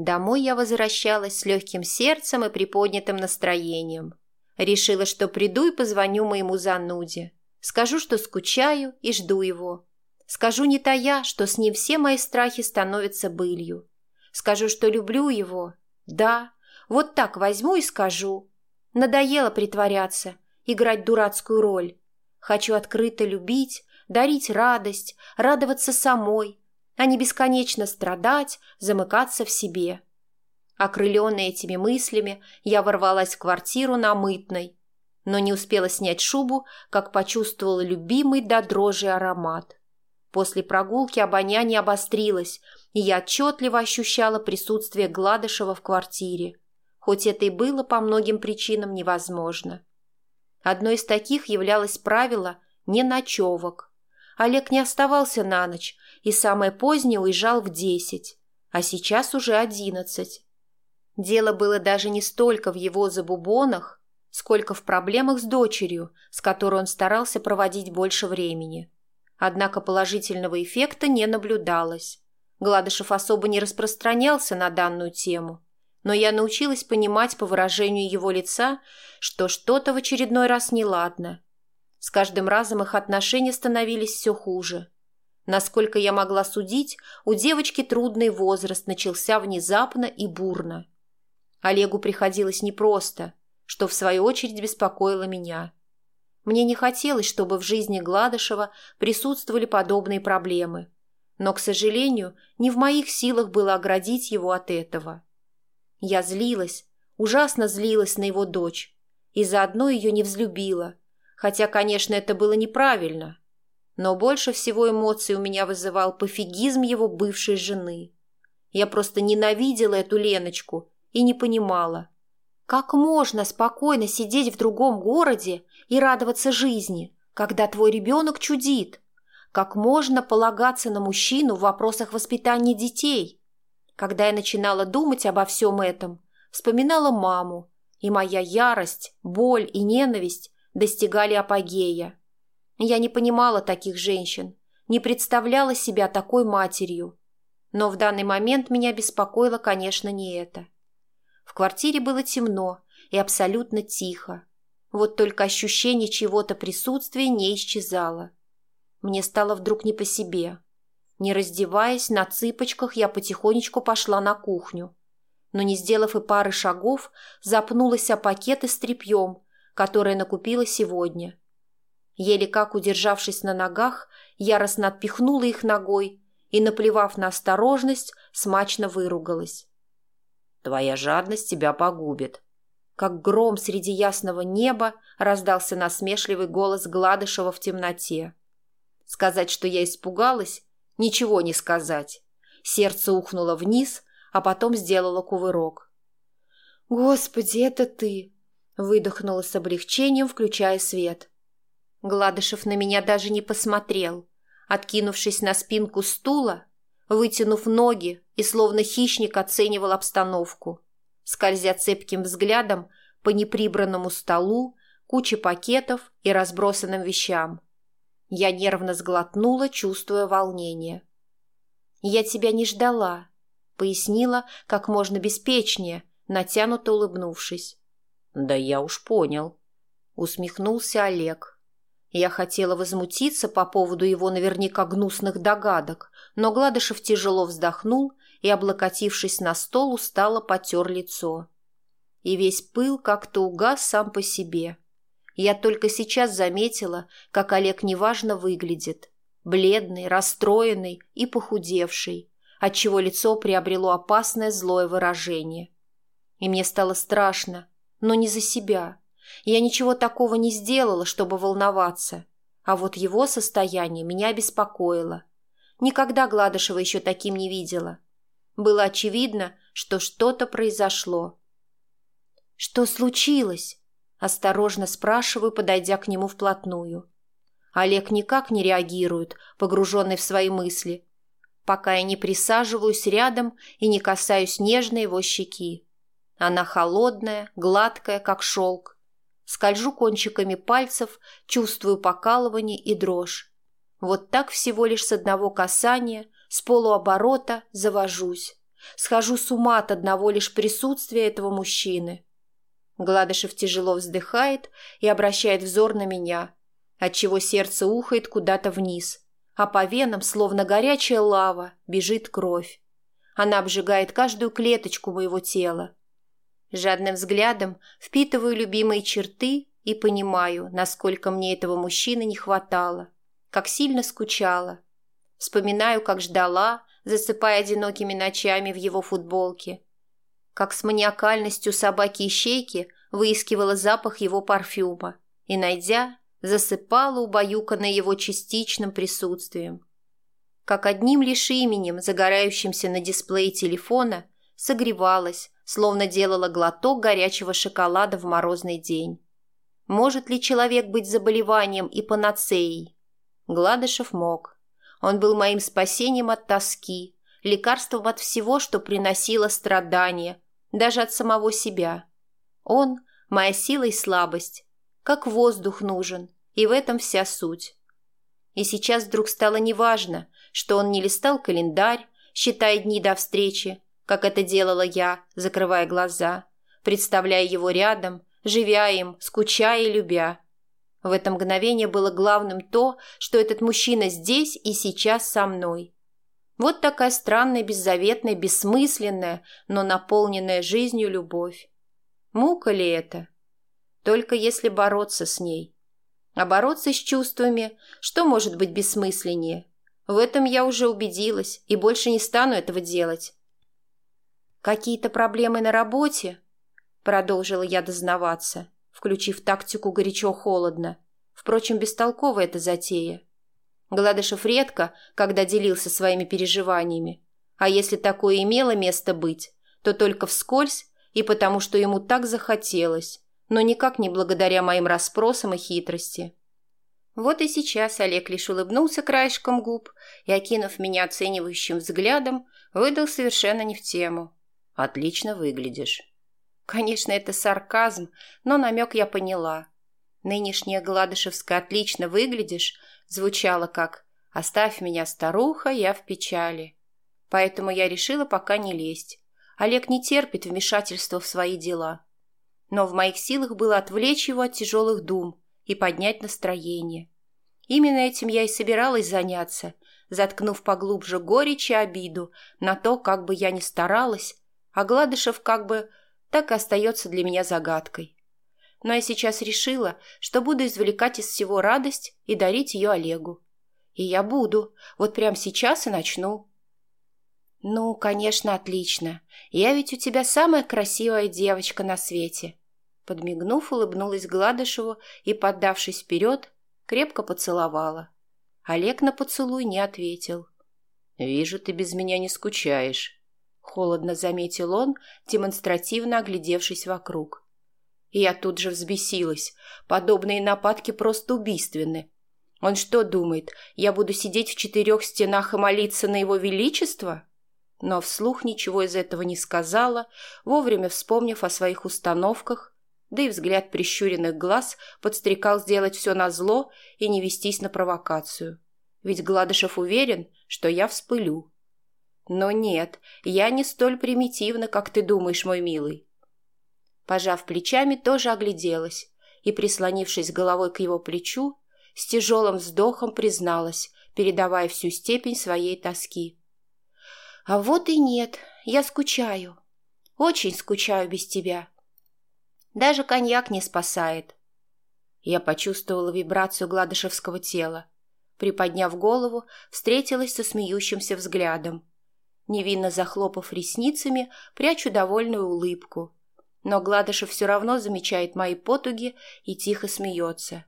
Домой я возвращалась с легким сердцем и приподнятым настроением. Решила, что приду и позвоню моему зануде. Скажу, что скучаю и жду его. Скажу не тая, что с ним все мои страхи становятся былью. Скажу, что люблю его. Да, вот так возьму и скажу. Надоело притворяться, играть дурацкую роль. Хочу открыто любить, дарить радость, радоваться самой, а не бесконечно страдать, замыкаться в себе. Окрыленная этими мыслями, я ворвалась в квартиру на мытной, но не успела снять шубу, как почувствовала любимый до дрожи аромат. После прогулки обоняние обострилось, и я отчетливо ощущала присутствие Гладышева в квартире, хоть это и было по многим причинам невозможно. Одно из таких являлось правило «не ночевок». Олег не оставался на ночь и самое позднее уезжал в десять, а сейчас уже одиннадцать. Дело было даже не столько в его забубонах, сколько в проблемах с дочерью, с которой он старался проводить больше времени. Однако положительного эффекта не наблюдалось. Гладышев особо не распространялся на данную тему, но я научилась понимать по выражению его лица, что что-то в очередной раз неладно. С каждым разом их отношения становились все хуже. Насколько я могла судить, у девочки трудный возраст начался внезапно и бурно. Олегу приходилось непросто, что в свою очередь беспокоило меня. Мне не хотелось, чтобы в жизни Гладышева присутствовали подобные проблемы, но, к сожалению, не в моих силах было оградить его от этого. Я злилась, ужасно злилась на его дочь, и заодно ее не взлюбила, хотя, конечно, это было неправильно. Но больше всего эмоций у меня вызывал пофигизм его бывшей жены. Я просто ненавидела эту Леночку и не понимала, как можно спокойно сидеть в другом городе и радоваться жизни, когда твой ребенок чудит? Как можно полагаться на мужчину в вопросах воспитания детей? Когда я начинала думать обо всем этом, вспоминала маму, и моя ярость, боль и ненависть достигали апогея. Я не понимала таких женщин, не представляла себя такой матерью. Но в данный момент меня беспокоило, конечно, не это. В квартире было темно и абсолютно тихо. Вот только ощущение чего-то присутствия не исчезало. Мне стало вдруг не по себе. Не раздеваясь, на цыпочках я потихонечку пошла на кухню. Но не сделав и пары шагов, запнулась о пакеты с тряпьем, которое накупила сегодня. Еле как удержавшись на ногах, яростно отпихнула их ногой и, наплевав на осторожность, смачно выругалась. Твоя жадность тебя погубит. Как гром среди ясного неба раздался насмешливый голос Гладышева в темноте. Сказать, что я испугалась, ничего не сказать. Сердце ухнуло вниз, а потом сделало кувырок. «Господи, это ты!» — выдохнула с облегчением, включая свет. Гладышев на меня даже не посмотрел. Откинувшись на спинку стула, вытянув ноги и словно хищник оценивал обстановку, скользя цепким взглядом по неприбранному столу, куче пакетов и разбросанным вещам. Я нервно сглотнула, чувствуя волнение. «Я тебя не ждала», — пояснила как можно беспечнее, натянуто улыбнувшись. «Да я уж понял», — усмехнулся Олег. Я хотела возмутиться по поводу его наверняка гнусных догадок, но Гладышев тяжело вздохнул и, облокотившись на стол, устало потер лицо. И весь пыл как-то угас сам по себе. Я только сейчас заметила, как Олег неважно выглядит. Бледный, расстроенный и похудевший, отчего лицо приобрело опасное злое выражение. И мне стало страшно, но не за себя, я ничего такого не сделала, чтобы волноваться. А вот его состояние меня беспокоило. Никогда Гладышева еще таким не видела. Было очевидно, что что-то произошло. «Что случилось?» – осторожно спрашиваю, подойдя к нему вплотную. Олег никак не реагирует, погруженный в свои мысли, пока я не присаживаюсь рядом и не касаюсь нежной его щеки. Она холодная, гладкая, как шелк, скольжу кончиками пальцев, чувствую покалывание и дрожь. Вот так всего лишь с одного касания, с полуоборота завожусь, Схожу с ума от одного лишь присутствия этого мужчины. Гладышев тяжело вздыхает и обращает взор на меня, отчего сердце ухает куда-то вниз, а по венам, словно горячая лава, бежит кровь. Она обжигает каждую клеточку моего тела. Жадным взглядом впитываю любимые черты и понимаю, насколько мне этого мужчины не хватало, как сильно скучала. Вспоминаю, как ждала, засыпая одинокими ночами в его футболке, как с маниакальностью собаки-ищейки выискивала запах его парфюма и, найдя, засыпала, убаюканная его частичным присутствием. Как одним лишь именем, загорающимся на дисплее телефона, согревалась, словно делала глоток горячего шоколада в морозный день. Может ли человек быть заболеванием и панацеей? Гладышев мог. Он был моим спасением от тоски, лекарством от всего, что приносило страдания, даже от самого себя. Он – моя сила и слабость, как воздух нужен, и в этом вся суть. И сейчас вдруг стало неважно, что он не листал календарь, считая дни до встречи, как это делала я, закрывая глаза, представляя его рядом, живя им, скучая и любя. В это мгновение было главным то, что этот мужчина здесь и сейчас со мной. Вот такая странная, беззаветная, бессмысленная, но наполненная жизнью любовь. Мука ли это? Только если бороться с ней. А бороться с чувствами, что может быть бессмысленнее? В этом я уже убедилась и больше не стану этого делать. «Какие-то проблемы на работе?» Продолжила я дознаваться, включив тактику горячо-холодно. Впрочем, бестолковая эта затея. Гладышев редко, когда делился своими переживаниями. А если такое имело место быть, то только вскользь и потому, что ему так захотелось, но никак не благодаря моим расспросам и хитрости. Вот и сейчас Олег лишь улыбнулся краешком губ и, окинув меня оценивающим взглядом, выдал совершенно не в тему. «Отлично выглядишь». Конечно, это сарказм, но намек я поняла. Нынешняя Гладышевская «отлично выглядишь» звучало как «оставь меня, старуха, я в печали». Поэтому я решила пока не лезть. Олег не терпит вмешательства в свои дела. Но в моих силах было отвлечь его от тяжелых дум и поднять настроение. Именно этим я и собиралась заняться, заткнув поглубже горечь и обиду на то, как бы я ни старалась, а Гладышев как бы так и остается для меня загадкой. Но я сейчас решила, что буду извлекать из всего радость и дарить ее Олегу. И я буду, вот прямо сейчас и начну. «Ну, конечно, отлично. Я ведь у тебя самая красивая девочка на свете». Подмигнув, улыбнулась Гладышеву и, поддавшись вперед, крепко поцеловала. Олег на поцелуй не ответил. «Вижу, ты без меня не скучаешь», Холодно заметил он, демонстративно оглядевшись вокруг. Я тут же взбесилась. Подобные нападки просто убийственны. Он что думает, я буду сидеть в четырех стенах и молиться на его величество? Но вслух ничего из этого не сказала, вовремя вспомнив о своих установках, да и взгляд прищуренных глаз подстрекал сделать все назло и не вестись на провокацию. Ведь Гладышев уверен, что я вспылю. Но нет, я не столь примитивна, как ты думаешь, мой милый. Пожав плечами, тоже огляделась и, прислонившись головой к его плечу, с тяжелым вздохом призналась, передавая всю степень своей тоски. «А вот и нет, я скучаю. Очень скучаю без тебя. Даже коньяк не спасает». Я почувствовала вибрацию гладышевского тела. Приподняв голову, встретилась со смеющимся взглядом невинно захлопав ресницами, прячу довольную улыбку. Но Гладышев все равно замечает мои потуги и тихо смеется.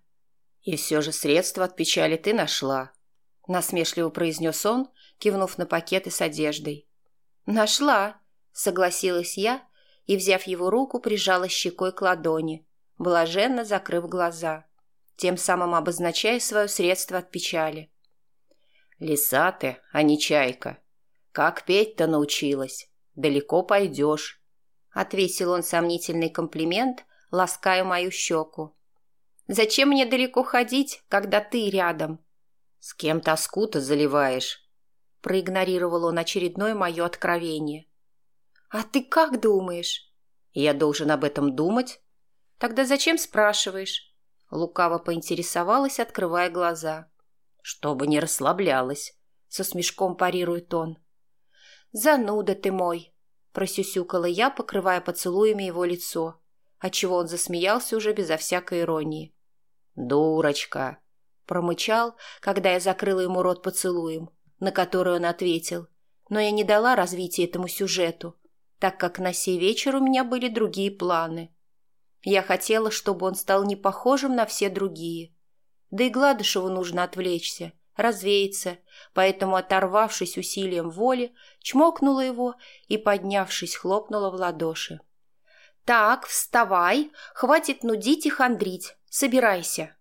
«И все же средства от печали ты нашла», — насмешливо произнес он, кивнув на пакеты с одеждой. «Нашла», — согласилась я и, взяв его руку, прижала щекой к ладони, блаженно закрыв глаза, тем самым обозначая свое средство от печали. «Лиса ты, а не чайка», «Как петь-то научилась? Далеко пойдешь», — отвесил он сомнительный комплимент, лаская мою щеку. «Зачем мне далеко ходить, когда ты рядом?» «С кем тоску-то заливаешь?» Проигнорировал он очередное мое откровение. «А ты как думаешь?» «Я должен об этом думать?» «Тогда зачем спрашиваешь?» Лукаво поинтересовалась, открывая глаза. «Чтобы не расслаблялась», — со смешком парирует он. «Зануда ты мой!» — просюсюкала я, покрывая поцелуями его лицо, отчего он засмеялся уже безо всякой иронии. «Дурочка!» — промычал, когда я закрыла ему рот поцелуем, на который он ответил. Но я не дала развития этому сюжету, так как на сей вечер у меня были другие планы. Я хотела, чтобы он стал не похожим на все другие. Да и Гладышеву нужно отвлечься, развеяться, поэтому, оторвавшись усилием воли, чмокнула его и, поднявшись, хлопнула в ладоши. «Так, вставай, хватит нудить и хандрить, собирайся».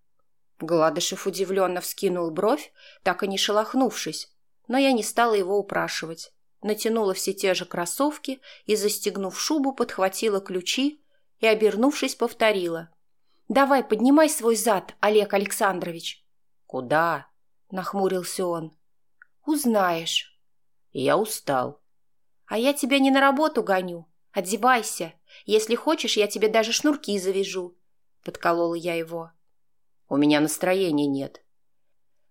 Гладышев удивленно вскинул бровь, так и не шелохнувшись, но я не стала его упрашивать. Натянула все те же кроссовки и, застегнув шубу, подхватила ключи и, обернувшись, повторила. «Давай, поднимай свой зад, Олег Александрович». «Куда?» – нахмурился он. «Узнаешь». «Я устал». «А я тебя не на работу гоню. Одевайся. Если хочешь, я тебе даже шнурки завяжу», – подколола я его. «У меня настроения нет».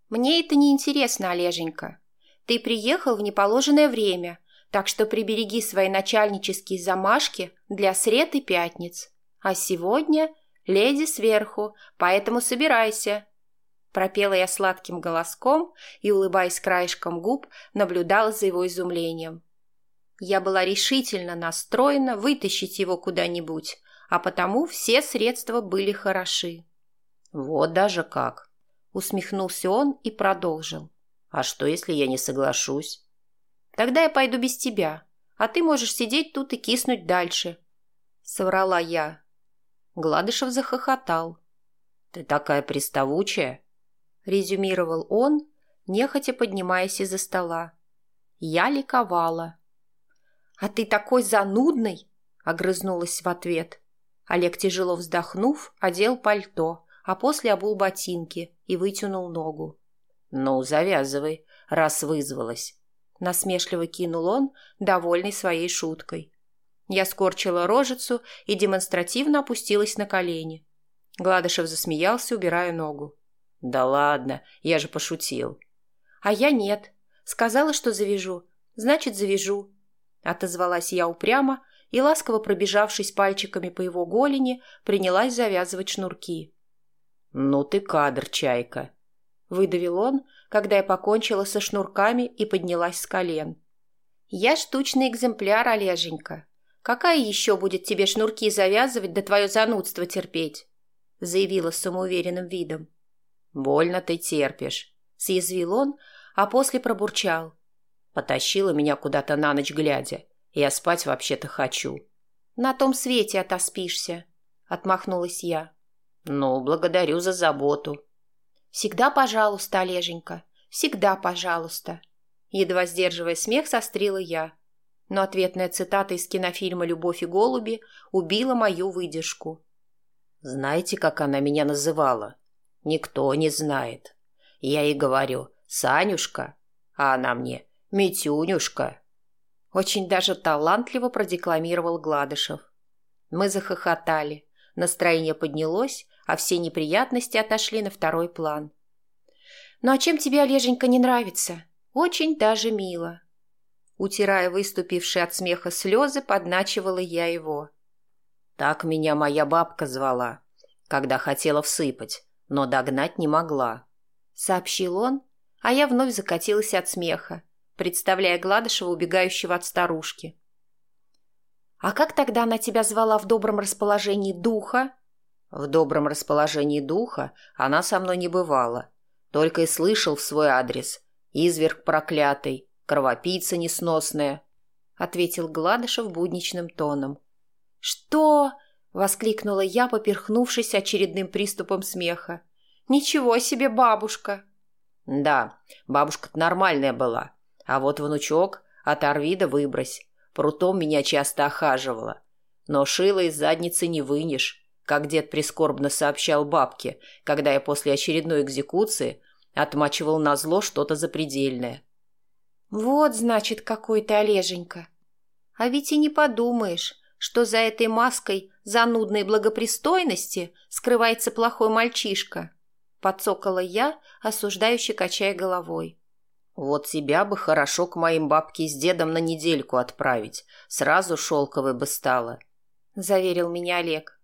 «Мне это не интересно, Олеженька. Ты приехал в неположенное время, так что прибереги свои начальнические замашки для сред и пятниц. А сегодня леди сверху, поэтому собирайся». Пропела я сладким голоском и, улыбаясь краешком губ, наблюдала за его изумлением. Я была решительно настроена вытащить его куда-нибудь, а потому все средства были хороши. «Вот даже как!» — усмехнулся он и продолжил. «А что, если я не соглашусь?» «Тогда я пойду без тебя, а ты можешь сидеть тут и киснуть дальше», — соврала я. Гладышев захохотал. «Ты такая приставучая!» — резюмировал он, нехотя поднимаясь из-за стола. Я ликовала. «А ты такой занудный!» — огрызнулась в ответ. Олег, тяжело вздохнув, одел пальто, а после обул ботинки и вытянул ногу. «Ну, завязывай, раз вызвалась», — насмешливо кинул он, довольный своей шуткой. Я скорчила рожицу и демонстративно опустилась на колени. Гладышев засмеялся, убирая ногу. «Да ладно, я же пошутил». «А я нет. Сказала, что завяжу. Значит, завяжу». Отозвалась я упрямо и, ласково пробежавшись пальчиками по его голени, принялась завязывать шнурки. «Ну ты кадр, чайка!» — выдавил он, когда я покончила со шнурками и поднялась с колен. «Я штучный экземпляр, Олеженька. Какая еще будет тебе шнурки завязывать да твое занудство терпеть?» — заявила с самоуверенным видом. «Больно ты терпишь», — съязвил он, а после пробурчал. «Потащила меня куда-то на ночь глядя. Я спать вообще-то хочу». «На том свете отоспишься», — отмахнулась я. «Ну, благодарю за заботу». «Всегда пожалуйста, Олеженька, всегда пожалуйста». Едва сдерживая смех, сострила я но ответная цитата из кинофильма «Любовь и голуби» убила мою выдержку. «Знаете, как она меня называла? Никто не знает. Я ей говорю «Санюшка», а она мне «Митюнюшка». Очень даже талантливо продекламировал Гладышев. Мы захохотали, настроение поднялось, а все неприятности отошли на второй план. «Ну а чем тебе, Олеженька, не нравится? Очень даже мило», Утирая выступившие от смеха слезы, подначивала я его. Так меня моя бабка звала, когда хотела всыпать, но догнать не могла. Сообщил он, а я вновь закатилась от смеха, представляя Гладышева, убегающего от старушки. «А как тогда она тебя звала в добром расположении духа?» «В добром расположении духа она со мной не бывала, только и слышал в свой адрес. Изверг проклятый, кровопийца несносная», — ответил Гладышев будничным тоном. «Что?» — воскликнула я, поперхнувшись очередным приступом смеха. «Ничего себе, бабушка!» «Да, бабушка-то нормальная была, а вот внучок оторви да выбрось. Прутом меня часто охаживала. Но шило из задницы не вынешь, как дед прискорбно сообщал бабке, когда я после очередной экзекуции отмачивал на зло что-то запредельное. «Вот, значит, какой ты, Олеженька!» А ведь и не подумаешь, что за этой маской занудной благопристойности скрывается плохой мальчишка. Подцокала я, осуждающе качая головой. Вот тебя бы хорошо к моим бабке с дедом на недельку отправить. Сразу шелковой бы стало. Заверил меня Олег.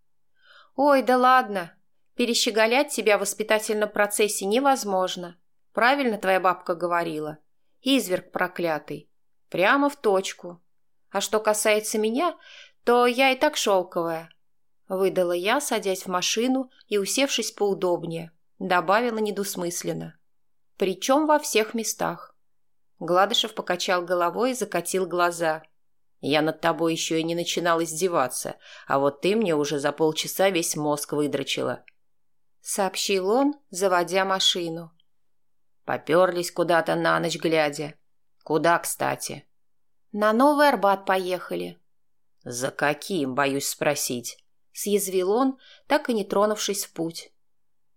Ой, да ладно. Перещеголять тебя в воспитательном процессе невозможно. Правильно твоя бабка говорила. Изверг проклятый. Прямо в точку. А что касается меня, то я и так шелковая. Выдала я, садясь в машину и усевшись поудобнее. Добавила недвусмысленно. Причем во всех местах. Гладышев покачал головой и закатил глаза. «Я над тобой еще и не начинал издеваться, а вот ты мне уже за полчаса весь мозг выдрочила», — сообщил он, заводя машину. Поперлись куда-то на ночь глядя. Куда, кстати? На Новый Арбат поехали. За каким, боюсь спросить? Съязвил он, так и не тронувшись в путь.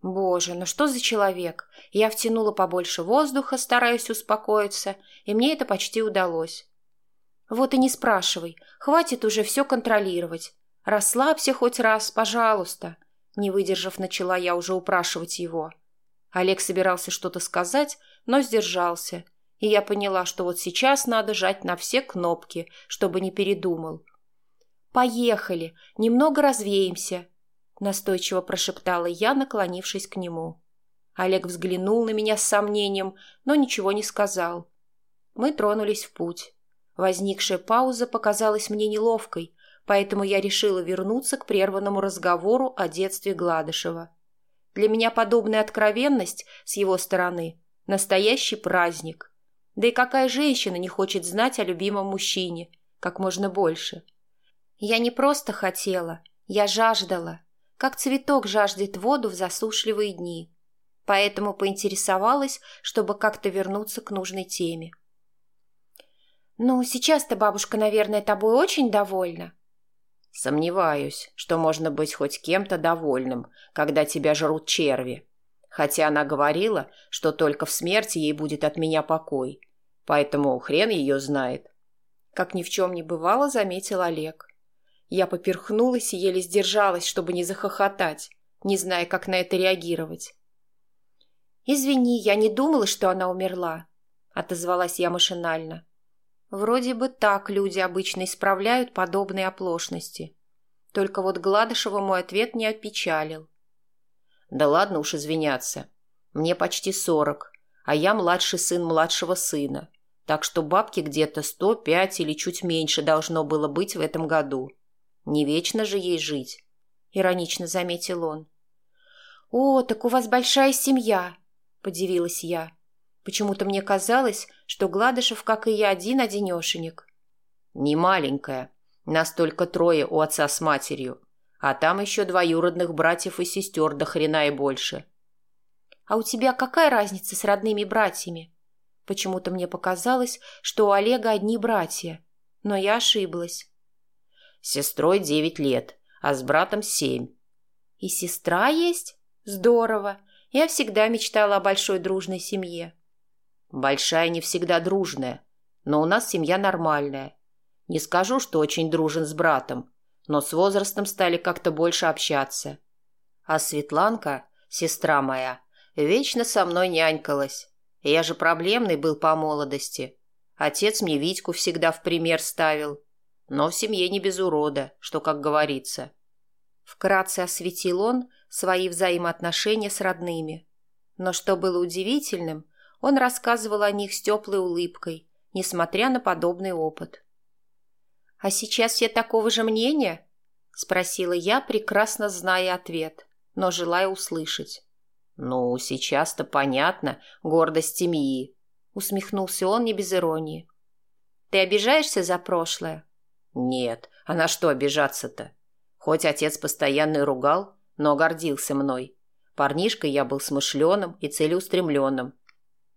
Боже, ну что за человек? Я втянула побольше воздуха, стараясь успокоиться, и мне это почти удалось. Вот и не спрашивай, хватит уже все контролировать. Расслабься хоть раз, пожалуйста. Не выдержав, начала я уже упрашивать его. Олег собирался что-то сказать, но сдержался – и я поняла, что вот сейчас надо жать на все кнопки, чтобы не передумал. «Поехали, немного развеемся», — настойчиво прошептала я, наклонившись к нему. Олег взглянул на меня с сомнением, но ничего не сказал. Мы тронулись в путь. Возникшая пауза показалась мне неловкой, поэтому я решила вернуться к прерванному разговору о детстве Гладышева. Для меня подобная откровенность с его стороны – настоящий праздник. Да и какая женщина не хочет знать о любимом мужчине как можно больше? Я не просто хотела, я жаждала, как цветок жаждет воду в засушливые дни. Поэтому поинтересовалась, чтобы как-то вернуться к нужной теме. «Ну, сейчас-то бабушка, наверное, тобой очень довольна». «Сомневаюсь, что можно быть хоть кем-то довольным, когда тебя жрут черви. Хотя она говорила, что только в смерти ей будет от меня покой. Поэтому хрен ее знает. Как ни в чем не бывало, заметил Олег. Я поперхнулась и еле сдержалась, чтобы не захохотать, не зная, как на это реагировать. «Извини, я не думала, что она умерла», — отозвалась я машинально. Вроде бы так люди обычно исправляют подобные оплошности. Только вот Гладышева мой ответ не опечалил. «Да ладно уж извиняться. Мне почти сорок, а я младший сын младшего сына так что бабки где-то сто пять или чуть меньше должно было быть в этом году. Не вечно же ей жить, — иронично заметил он. — О, так у вас большая семья, — подивилась я. Почему-то мне казалось, что Гладышев, как и я, один-одинешенек. — Не маленькая. Нас только трое у отца с матерью. А там еще двоюродных братьев и сестер до хрена и больше. — А у тебя какая разница с родными братьями? Почему-то мне показалось, что у Олега одни братья, но я ошиблась. С сестрой девять лет, а с братом семь. И сестра есть? Здорово. Я всегда мечтала о большой дружной семье. Большая не всегда дружная, но у нас семья нормальная. Не скажу, что очень дружен с братом, но с возрастом стали как-то больше общаться. А Светланка, сестра моя, вечно со мной нянькалась. Я же проблемный был по молодости. Отец мне Витьку всегда в пример ставил. Но в семье не без урода, что, как говорится. Вкратце осветил он свои взаимоотношения с родными. Но что было удивительным, он рассказывал о них с теплой улыбкой, несмотря на подобный опыт. «А сейчас я такого же мнения?» – спросила я, прекрасно зная ответ, но желая услышать. «Ну, сейчас-то понятно, гордость семьи», — усмехнулся он не без иронии. «Ты обижаешься за прошлое?» «Нет, а на что обижаться-то? Хоть отец постоянно ругал, но гордился мной. Парнишкой я был смышленым и целеустремленным.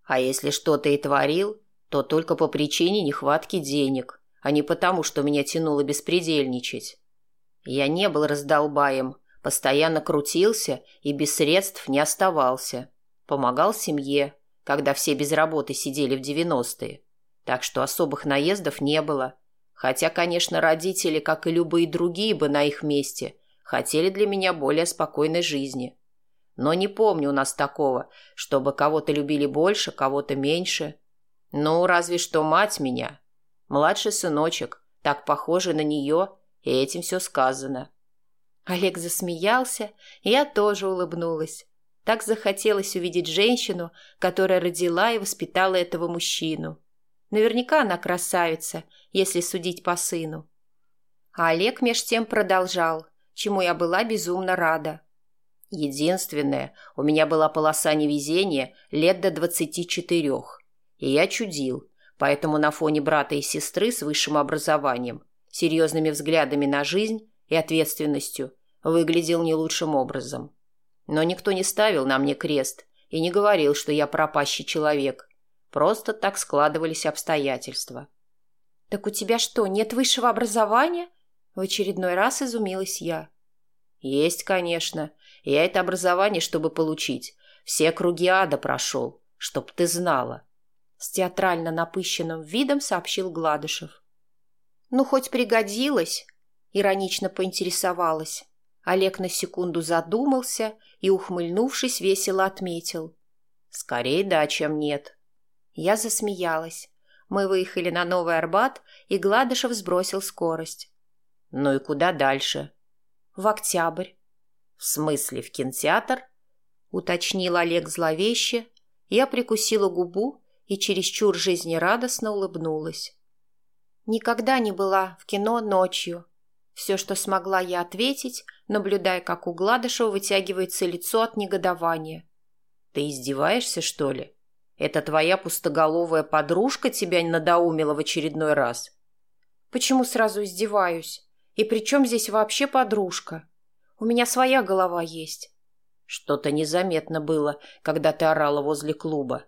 А если что-то и творил, то только по причине нехватки денег, а не потому, что меня тянуло беспредельничать. Я не был раздолбаем, Постоянно крутился и без средств не оставался. Помогал семье, когда все без работы сидели в девяностые. Так что особых наездов не было. Хотя, конечно, родители, как и любые другие бы на их месте, хотели для меня более спокойной жизни. Но не помню у нас такого, чтобы кого-то любили больше, кого-то меньше. Ну, разве что мать меня. Младший сыночек, так похожий на нее, и этим все сказано. Олег засмеялся, и я тоже улыбнулась. Так захотелось увидеть женщину, которая родила и воспитала этого мужчину. Наверняка она красавица, если судить по сыну. А Олег меж тем продолжал, чему я была безумно рада. Единственное, у меня была полоса невезения лет до двадцати четырех. И я чудил, поэтому на фоне брата и сестры с высшим образованием, серьезными взглядами на жизнь и ответственностью выглядел не лучшим образом. Но никто не ставил на мне крест и не говорил, что я пропащий человек, Просто так складывались обстоятельства. «Так у тебя что, нет высшего образования?» В очередной раз изумилась я. «Есть, конечно. Я это образование, чтобы получить. Все круги ада прошел, чтоб ты знала». С театрально напыщенным видом сообщил Гладышев. «Ну, хоть пригодилось», — иронично поинтересовалась. Олег на секунду задумался и, ухмыльнувшись, весело отметил. «Скорее да, чем нет». Я засмеялась. Мы выехали на Новый Арбат, и Гладышев сбросил скорость. «Ну и куда дальше?» «В октябрь». «В смысле, в кинотеатр?» — уточнил Олег зловеще. Я прикусила губу и чересчур жизнерадостно улыбнулась. Никогда не была в кино ночью. Все, что смогла я ответить, наблюдая, как у Гладышева вытягивается лицо от негодования. «Ты издеваешься, что ли?» Это твоя пустоголовая подружка тебя надоумила в очередной раз? Почему сразу издеваюсь? И при чем здесь вообще подружка? У меня своя голова есть. Что-то незаметно было, когда ты орала возле клуба.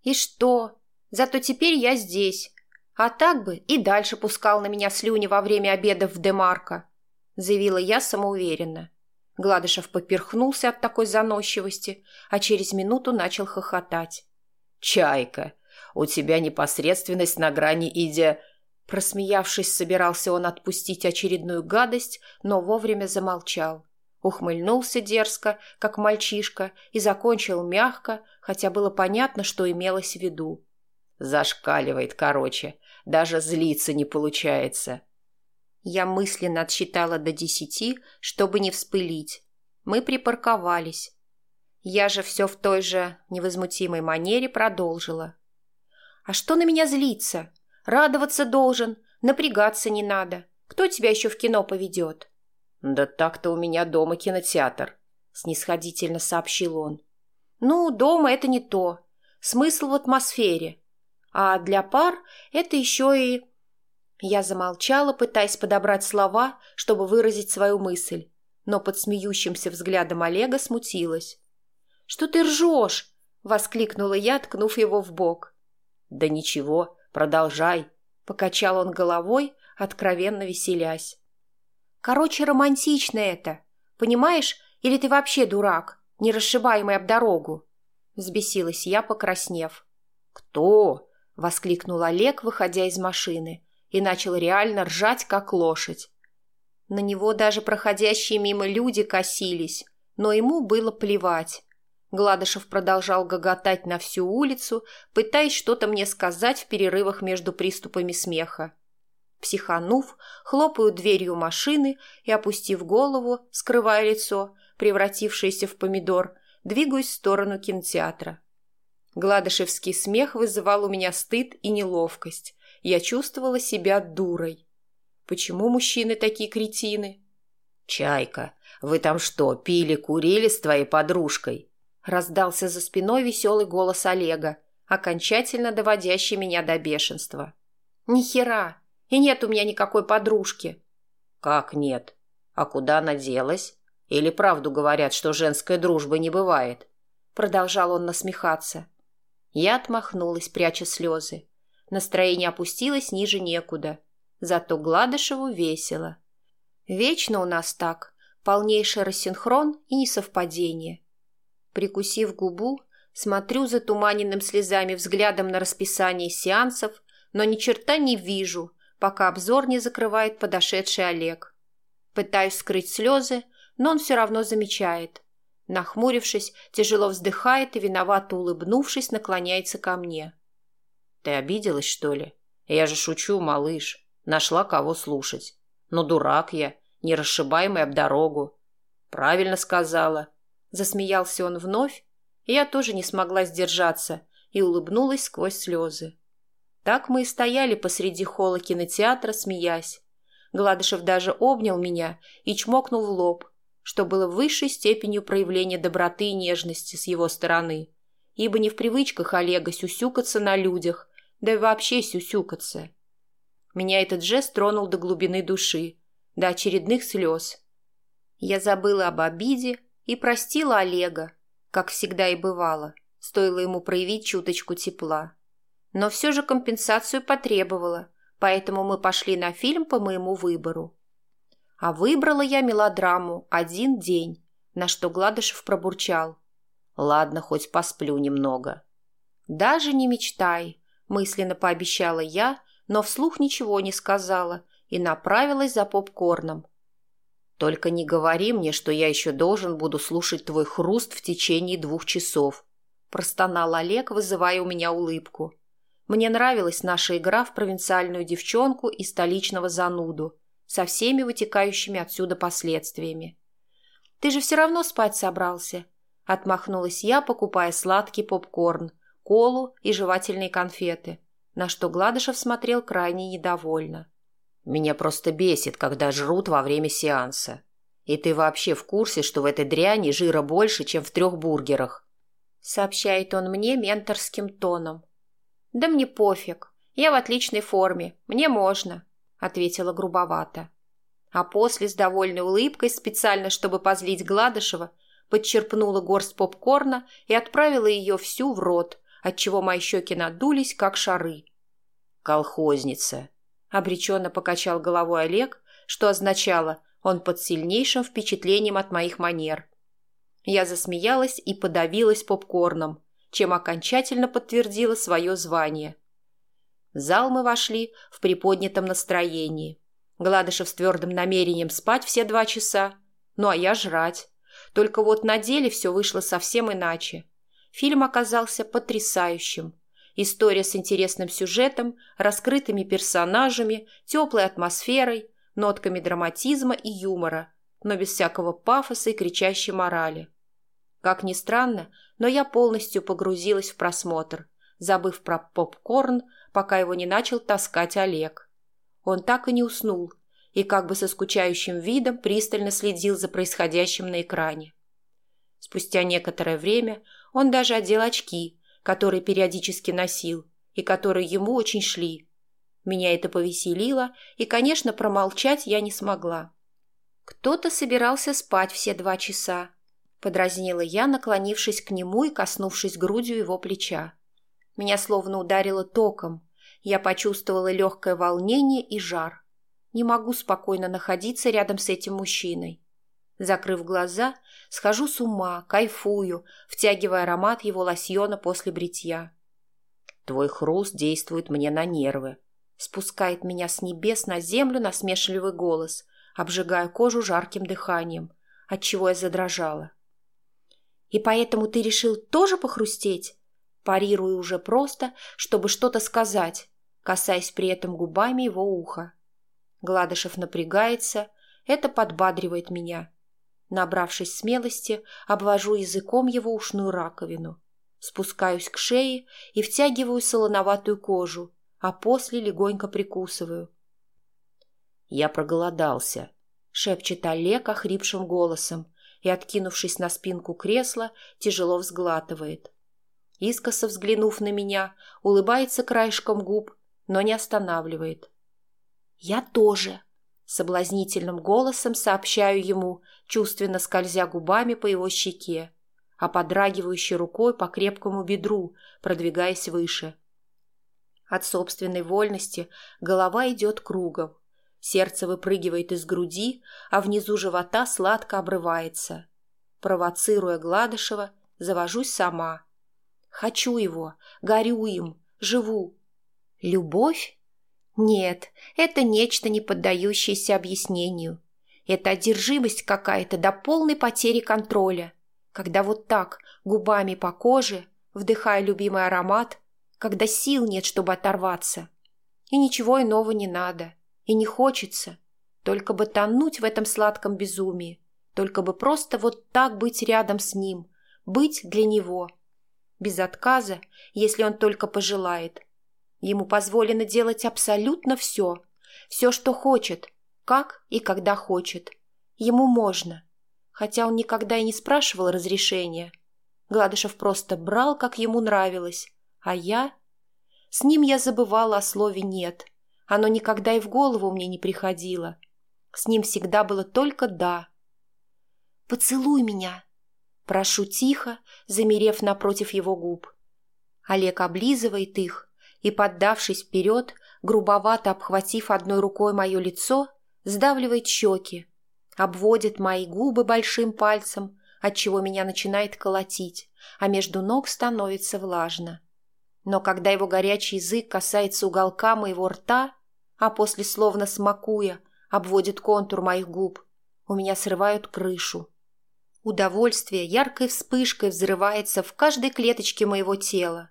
И что? Зато теперь я здесь. А так бы и дальше пускал на меня слюни во время обедов в Демарко, заявила я самоуверенно. Гладышев поперхнулся от такой заносчивости, а через минуту начал хохотать. «Чайка, у тебя непосредственность на грани иде...» Просмеявшись, собирался он отпустить очередную гадость, но вовремя замолчал. Ухмыльнулся дерзко, как мальчишка, и закончил мягко, хотя было понятно, что имелось в виду. Зашкаливает, короче. Даже злиться не получается. Я мысленно отсчитала до десяти, чтобы не вспылить. Мы припарковались. Я же все в той же невозмутимой манере продолжила. «А что на меня злиться? Радоваться должен, напрягаться не надо. Кто тебя еще в кино поведет?» «Да так-то у меня дома кинотеатр», — снисходительно сообщил он. «Ну, дома это не то. Смысл в атмосфере. А для пар это еще и...» Я замолчала, пытаясь подобрать слова, чтобы выразить свою мысль, но под смеющимся взглядом Олега смутилась. «Что ты ржешь?» — воскликнула я, ткнув его в бок. «Да ничего, продолжай», — покачал он головой, откровенно веселясь. «Короче, романтично это. Понимаешь, или ты вообще дурак, не расшибаемый об дорогу?» Взбесилась я, покраснев. «Кто?» — воскликнул Олег, выходя из машины, и начал реально ржать, как лошадь. На него даже проходящие мимо люди косились, но ему было плевать. Гладышев продолжал гоготать на всю улицу, пытаясь что-то мне сказать в перерывах между приступами смеха. Психанув, хлопаю дверью машины и, опустив голову, скрывая лицо, превратившееся в помидор, двигаюсь в сторону кинотеатра. Гладышевский смех вызывал у меня стыд и неловкость. Я чувствовала себя дурой. Почему мужчины такие кретины? «Чайка, вы там что, пили, курили с твоей подружкой?» Раздался за спиной веселый голос Олега, окончательно доводящий меня до бешенства. «Ни хера! И нет у меня никакой подружки!» «Как нет? А куда она делась? Или правду говорят, что женской дружбы не бывает?» Продолжал он насмехаться. Я отмахнулась, пряча слезы. Настроение опустилось ниже некуда. Зато Гладышеву весело. Вечно у нас так. Полнейший рассинхрон и несовпадение. Прикусив губу, смотрю затуманенным слезами взглядом на расписание сеансов, но ни черта не вижу, пока обзор не закрывает подошедший Олег. Пытаюсь скрыть слезы, но он все равно замечает. Нахмурившись, тяжело вздыхает и, виновато улыбнувшись, наклоняется ко мне. «Ты обиделась, что ли? Я же шучу, малыш. Нашла кого слушать. Но дурак я, нерасшибаемый об дорогу. Правильно сказала». Засмеялся он вновь, и я тоже не смогла сдержаться и улыбнулась сквозь слезы. Так мы и стояли посреди холла кинотеатра, смеясь. Гладышев даже обнял меня и чмокнул в лоб, что было высшей степенью проявления доброты и нежности с его стороны, ибо не в привычках Олега сюсюкаться на людях, да и вообще сюсюкаться. Меня этот жест тронул до глубины души, до очередных слез. Я забыла об обиде и простила Олега, как всегда и бывало, стоило ему проявить чуточку тепла но все же компенсацию потребовала, поэтому мы пошли на фильм по моему выбору. А выбрала я мелодраму «Один день», на что Гладышев пробурчал. «Ладно, хоть посплю немного». «Даже не мечтай», – мысленно пообещала я, но вслух ничего не сказала и направилась за попкорном. «Только не говори мне, что я еще должен буду слушать твой хруст в течение двух часов», – простонал Олег, вызывая у меня улыбку. Мне нравилась наша игра в провинциальную девчонку и столичного зануду со всеми вытекающими отсюда последствиями. «Ты же все равно спать собрался», — отмахнулась я, покупая сладкий попкорн, колу и жевательные конфеты, на что Гладышев смотрел крайне недовольно. «Меня просто бесит, когда жрут во время сеанса. И ты вообще в курсе, что в этой дряни жира больше, чем в трех бургерах?» Сообщает он мне менторским тоном. «Да мне пофиг. Я в отличной форме. Мне можно», — ответила грубовато. А после с довольной улыбкой, специально чтобы позлить Гладышева, подчерпнула горсть попкорна и отправила ее всю в рот, отчего мои щеки надулись, как шары. «Колхозница», — обреченно покачал головой Олег, что означало, он под сильнейшим впечатлением от моих манер. Я засмеялась и подавилась попкорном, чем окончательно подтвердила свое звание. В зал мы вошли в приподнятом настроении. Гладышев с твердым намерением спать все два часа, ну а я жрать. Только вот на деле все вышло совсем иначе. Фильм оказался потрясающим. История с интересным сюжетом, раскрытыми персонажами, теплой атмосферой, нотками драматизма и юмора, но без всякого пафоса и кричащей морали. Как ни странно, но я полностью погрузилась в просмотр, забыв про попкорн, пока его не начал таскать Олег. Он так и не уснул и как бы со скучающим видом пристально следил за происходящим на экране. Спустя некоторое время он даже одел очки, которые периодически носил и которые ему очень шли. Меня это повеселило, и, конечно, промолчать я не смогла. Кто-то собирался спать все два часа, Подразнила я, наклонившись к нему и коснувшись грудью его плеча. Меня словно ударило током. Я почувствовала легкое волнение и жар. Не могу спокойно находиться рядом с этим мужчиной. Закрыв глаза, схожу с ума, кайфую, втягивая аромат его лосьона после бритья. «Твой хруст действует мне на нервы», спускает меня с небес на землю насмешливый голос, обжигая кожу жарким дыханием, отчего я задрожала. И поэтому ты решил тоже похрустеть? Парирую уже просто, чтобы что-то сказать, касаясь при этом губами его уха. Гладышев напрягается, это подбадривает меня. Набравшись смелости, обвожу языком его ушную раковину. Спускаюсь к шее и втягиваю солоноватую кожу, а после легонько прикусываю. «Я проголодался», — шепчет Олег охрипшим голосом, и, откинувшись на спинку кресла, тяжело взглатывает. Искоса взглянув на меня, улыбается краешком губ, но не останавливает. «Я тоже», — соблазнительным голосом сообщаю ему, чувственно скользя губами по его щеке, а подрагивающей рукой по крепкому бедру, продвигаясь выше. От собственной вольности голова идет кругом. Сердце выпрыгивает из груди, а внизу живота сладко обрывается. Провоцируя Гладышева, завожусь сама. Хочу его, горю им, живу. Любовь? Нет, это нечто, не поддающееся объяснению. Это одержимость какая-то до полной потери контроля. Когда вот так, губами по коже, вдыхая любимый аромат, когда сил нет, чтобы оторваться. И ничего иного не надо. И не хочется. Только бы тонуть в этом сладком безумии. Только бы просто вот так быть рядом с ним. Быть для него. Без отказа, если он только пожелает. Ему позволено делать абсолютно все. Все, что хочет, как и когда хочет. Ему можно. Хотя он никогда и не спрашивал разрешения. Гладышев просто брал, как ему нравилось. А я... С ним я забывала о слове «нет». Оно никогда и в голову мне не приходило. С ним всегда было только «да». «Поцелуй меня!» Прошу тихо, замерев напротив его губ. Олег облизывает их, и, поддавшись вперед, грубовато обхватив одной рукой мое лицо, сдавливает щеки, обводит мои губы большим пальцем, отчего меня начинает колотить, а между ног становится влажно. Но когда его горячий язык касается уголка моего рта, а после, словно смакуя, обводит контур моих губ, у меня срывают крышу. Удовольствие яркой вспышкой взрывается в каждой клеточке моего тела,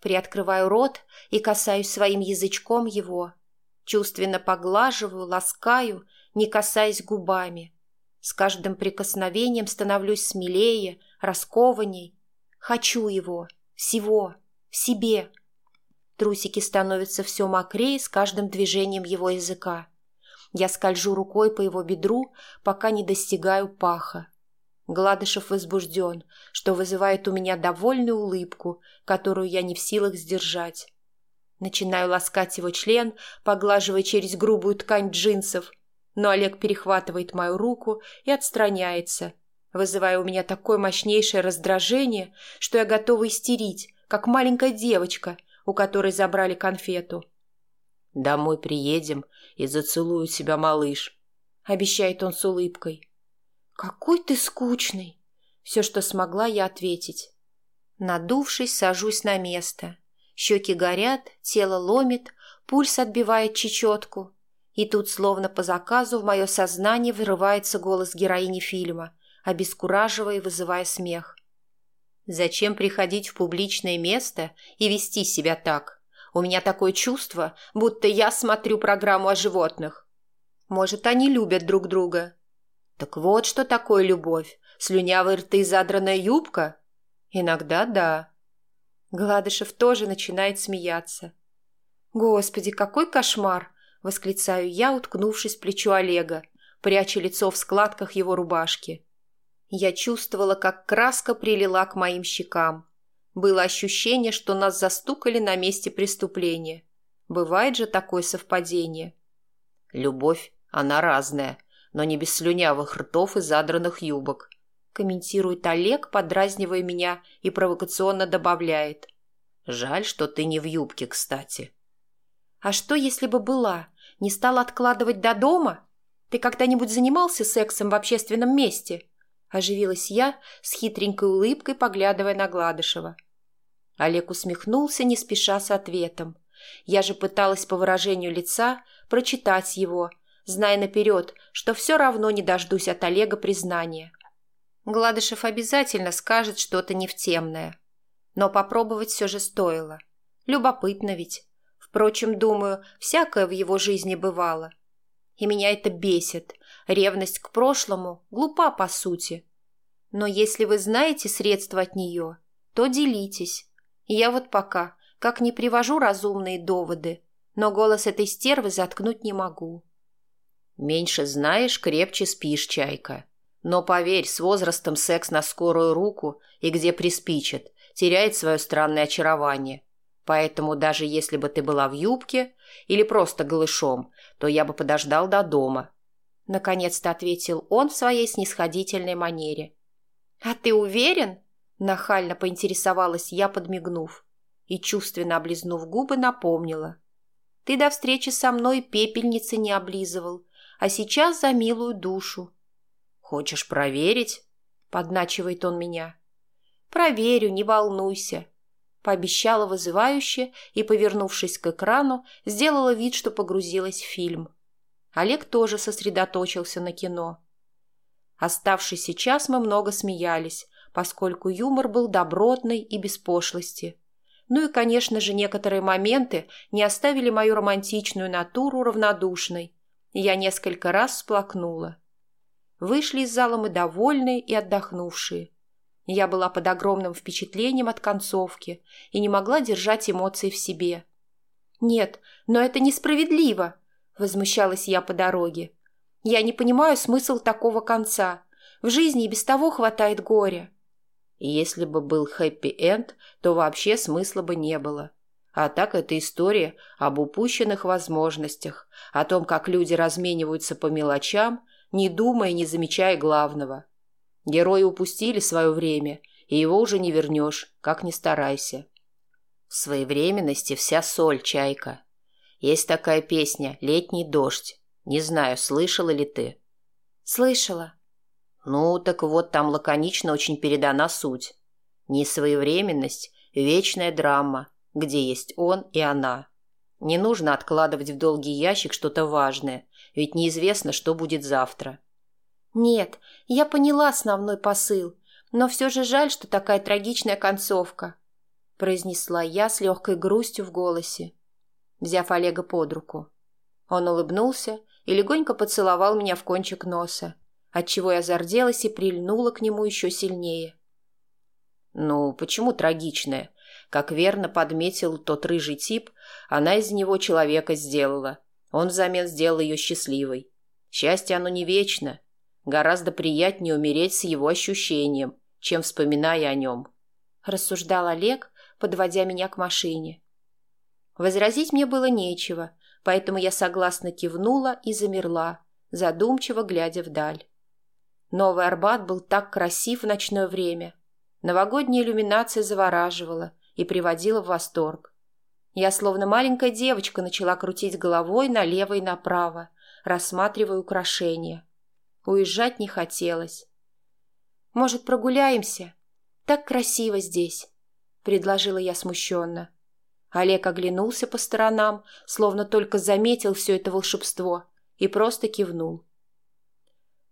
Приоткрываю рот и касаюсь своим язычком его. Чувственно поглаживаю, ласкаю, не касаясь губами. С каждым прикосновением становлюсь смелее, раскованней. Хочу его, всего, в себе. Трусики становятся все мокрее с каждым движением его языка. Я скольжу рукой по его бедру, пока не достигаю паха. Гладышев возбужден, что вызывает у меня довольную улыбку, которую я не в силах сдержать. Начинаю ласкать его член, поглаживая через грубую ткань джинсов, но Олег перехватывает мою руку и отстраняется, вызывая у меня такое мощнейшее раздражение, что я готова истерить, как маленькая девочка, у которой забрали конфету. «Домой приедем и зацелую себя, малыш», — обещает он с улыбкой. «Какой ты скучный!» Все, что смогла я ответить. Надувшись, сажусь на место. Щеки горят, тело ломит, пульс отбивает чечетку. И тут, словно по заказу, в мое сознание вырывается голос героини фильма, обескураживая и вызывая смех. «Зачем приходить в публичное место и вести себя так? У меня такое чувство, будто я смотрю программу о животных. Может, они любят друг друга, так вот, что такое любовь. Слюнявые рты и задранная юбка? Иногда да. Гладышев тоже начинает смеяться. «Господи, какой кошмар!» — восклицаю я, уткнувшись в плечо Олега, пряча лицо в складках его рубашки. Я чувствовала, как краска прилила к моим щекам. Было ощущение, что нас застукали на месте преступления. Бывает же такое совпадение. Любовь, она разная, но не без слюнявых ртов и задранных юбок. Комментирует Олег, подразнивая меня и провокационно добавляет. Жаль, что ты не в юбке, кстати. А что, если бы была? Не стала откладывать до дома? Ты когда-нибудь занимался сексом в общественном месте? Оживилась я с хитренькой улыбкой, поглядывая на Гладышева. Олег усмехнулся, не спеша с ответом. Я же пыталась по выражению лица прочитать его, зная наперед, что все равно не дождусь от Олега признания. Гладышев обязательно скажет что-то невтемное. Но попробовать все же стоило. Любопытно ведь. Впрочем, думаю, всякое в его жизни бывало. И меня это бесит. Ревность к прошлому глупа по сути. Но если вы знаете средства от нее, то делитесь. Я вот пока, как не привожу разумные доводы, но голос этой стервы заткнуть не могу. Меньше знаешь, крепче спишь, чайка. Но поверь, с возрастом секс на скорую руку и где приспичит, теряет свое странное очарование. Поэтому даже если бы ты была в юбке или просто голышом, то я бы подождал до дома. Наконец-то ответил он в своей снисходительной манере. «А ты уверен?» – нахально поинтересовалась я, подмигнув. И, чувственно облизнув губы, напомнила. «Ты до встречи со мной пепельницы не облизывал, а сейчас за милую душу. «Хочешь проверить?» — подначивает он меня. «Проверю, не волнуйся». пообещала вызывающе и, повернувшись к экрану, сделала вид, что погрузилась в фильм. Олег тоже сосредоточился на кино. Оставшийся час мы много смеялись, поскольку юмор был добротный и без пошлости. Ну и, конечно же, некоторые моменты не оставили мою романтичную натуру равнодушной, я несколько раз всплакнула. Вышли из зала мы довольные и отдохнувшие. Я была под огромным впечатлением от концовки и не могла держать эмоции в себе. «Нет, но это несправедливо!» – возмущалась я по дороге. «Я не понимаю смысл такого конца. В жизни и без того хватает горя». Если бы был хэппи-энд, то вообще смысла бы не было. А так это история об упущенных возможностях, о том, как люди размениваются по мелочам, не думая, не замечая главного. Герои упустили свое время, и его уже не вернешь, как ни старайся. В своевременности вся соль, чайка. Есть такая песня «Летний дождь». Не знаю, слышала ли ты? Слышала. Ну, так вот, там лаконично очень передана суть. Несвоевременность – вечная драма, где есть он и она. Не нужно откладывать в долгий ящик что-то важное, ведь неизвестно, что будет завтра. Нет, я поняла основной посыл, но все же жаль, что такая трагичная концовка, произнесла я с легкой грустью в голосе, взяв Олега под руку. Он улыбнулся и легонько поцеловал меня в кончик носа, отчего я зарделась и прильнула к нему еще сильнее. «Ну, почему трагичная? Как верно подметил тот рыжий тип, она из него человека сделала. Он взамен сделал ее счастливой. Счастье оно не вечно, Гораздо приятнее умереть с его ощущением, чем вспоминая о нем. Рассуждал Олег, подводя меня к машине. Возразить мне было нечего, поэтому я согласно кивнула и замерла, задумчиво глядя вдаль. Новый Арбат был так красив в ночное время. Новогодняя иллюминация завораживала и приводила в восторг. Я, словно маленькая девочка, начала крутить головой налево и направо, рассматривая украшения. Уезжать не хотелось. «Может, прогуляемся? Так красиво здесь», — предложила я смущенно. Олег оглянулся по сторонам, словно только заметил все это волшебство, и просто кивнул.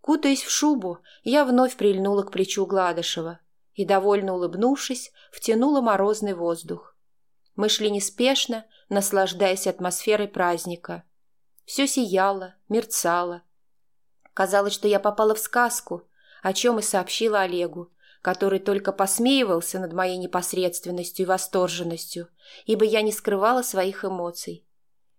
Кутаясь в шубу, я вновь прильнула к плечу Гладышева и, довольно улыбнувшись, втянула морозный воздух. Мы шли неспешно, наслаждаясь атмосферой праздника. Все сияло, мерцало, Казалось, что я попала в сказку, о чем и сообщила Олегу, который только посмеивался над моей непосредственностью и восторженностью, ибо я не скрывала своих эмоций.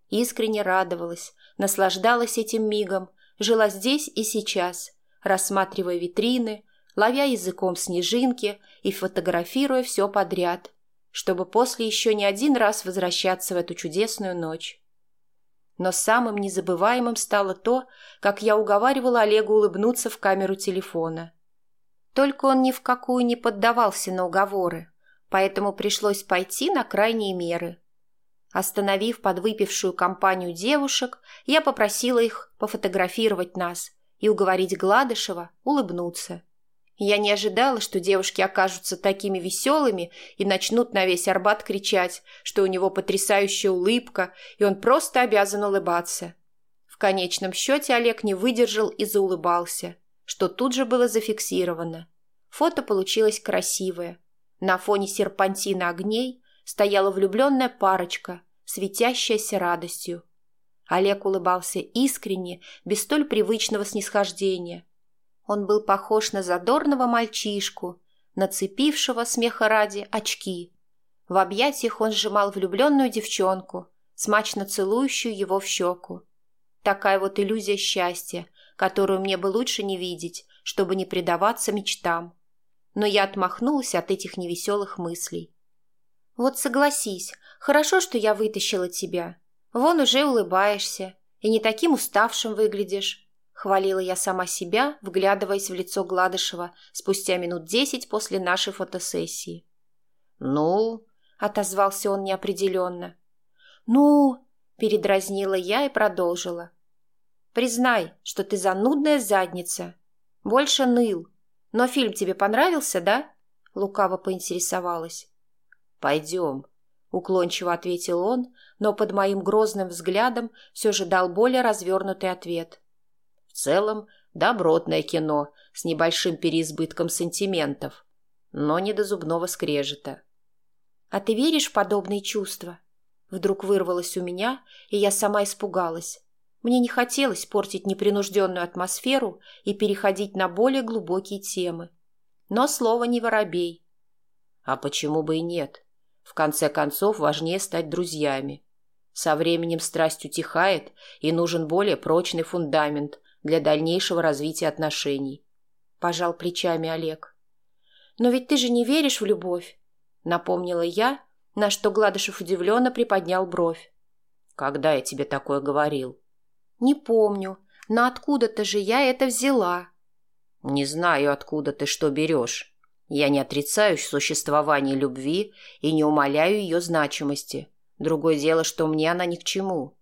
Искренне радовалась, наслаждалась этим мигом, жила здесь и сейчас, рассматривая витрины, ловя языком снежинки и фотографируя все подряд, чтобы после еще не один раз возвращаться в эту чудесную ночь. Но самым незабываемым стало то, как я уговаривала Олегу улыбнуться в камеру телефона. Только он ни в какую не поддавался на уговоры, поэтому пришлось пойти на крайние меры. Остановив подвыпившую компанию девушек, я попросила их пофотографировать нас и уговорить Гладышева улыбнуться. Я не ожидала, что девушки окажутся такими веселыми и начнут на весь Арбат кричать, что у него потрясающая улыбка, и он просто обязан улыбаться. В конечном счете Олег не выдержал и заулыбался, что тут же было зафиксировано. Фото получилось красивое. На фоне серпантина огней стояла влюбленная парочка, светящаяся радостью. Олег улыбался искренне, без столь привычного снисхождения, он был похож на задорного мальчишку, нацепившего смеха ради очки. В объятиях он сжимал влюбленную девчонку, смачно целующую его в щеку. Такая вот иллюзия счастья, которую мне бы лучше не видеть, чтобы не предаваться мечтам. Но я отмахнулась от этих невеселых мыслей. Вот согласись, хорошо, что я вытащила тебя. Вон уже улыбаешься и не таким уставшим выглядишь. Хвалила я сама себя, вглядываясь в лицо Гладышева спустя минут десять после нашей фотосессии. «Ну?» — отозвался он неопределенно. «Ну?» — передразнила я и продолжила. «Признай, что ты занудная задница. Больше ныл. Но фильм тебе понравился, да?» — лукаво поинтересовалась. «Пойдем», — уклончиво ответил он, но под моим грозным взглядом все же дал более развернутый ответ. «В целом, добротное кино с небольшим переизбытком сантиментов, но не до зубного скрежета». «А ты веришь в подобные чувства?» Вдруг вырвалось у меня, и я сама испугалась. Мне не хотелось портить непринужденную атмосферу и переходить на более глубокие темы. Но слово не воробей. А почему бы и нет? В конце концов, важнее стать друзьями. Со временем страсть утихает, и нужен более прочный фундамент для дальнейшего развития отношений. Пожал плечами Олег. «Но ведь ты же не веришь в любовь», — напомнила я, на что Гладышев удивленно приподнял бровь. «Когда я тебе такое говорил?» «Не помню, но откуда-то же я это взяла». «Не знаю, откуда ты что берешь. Я не отрицаю существование любви и не умаляю ее значимости. Другое дело, что мне она ни к чему».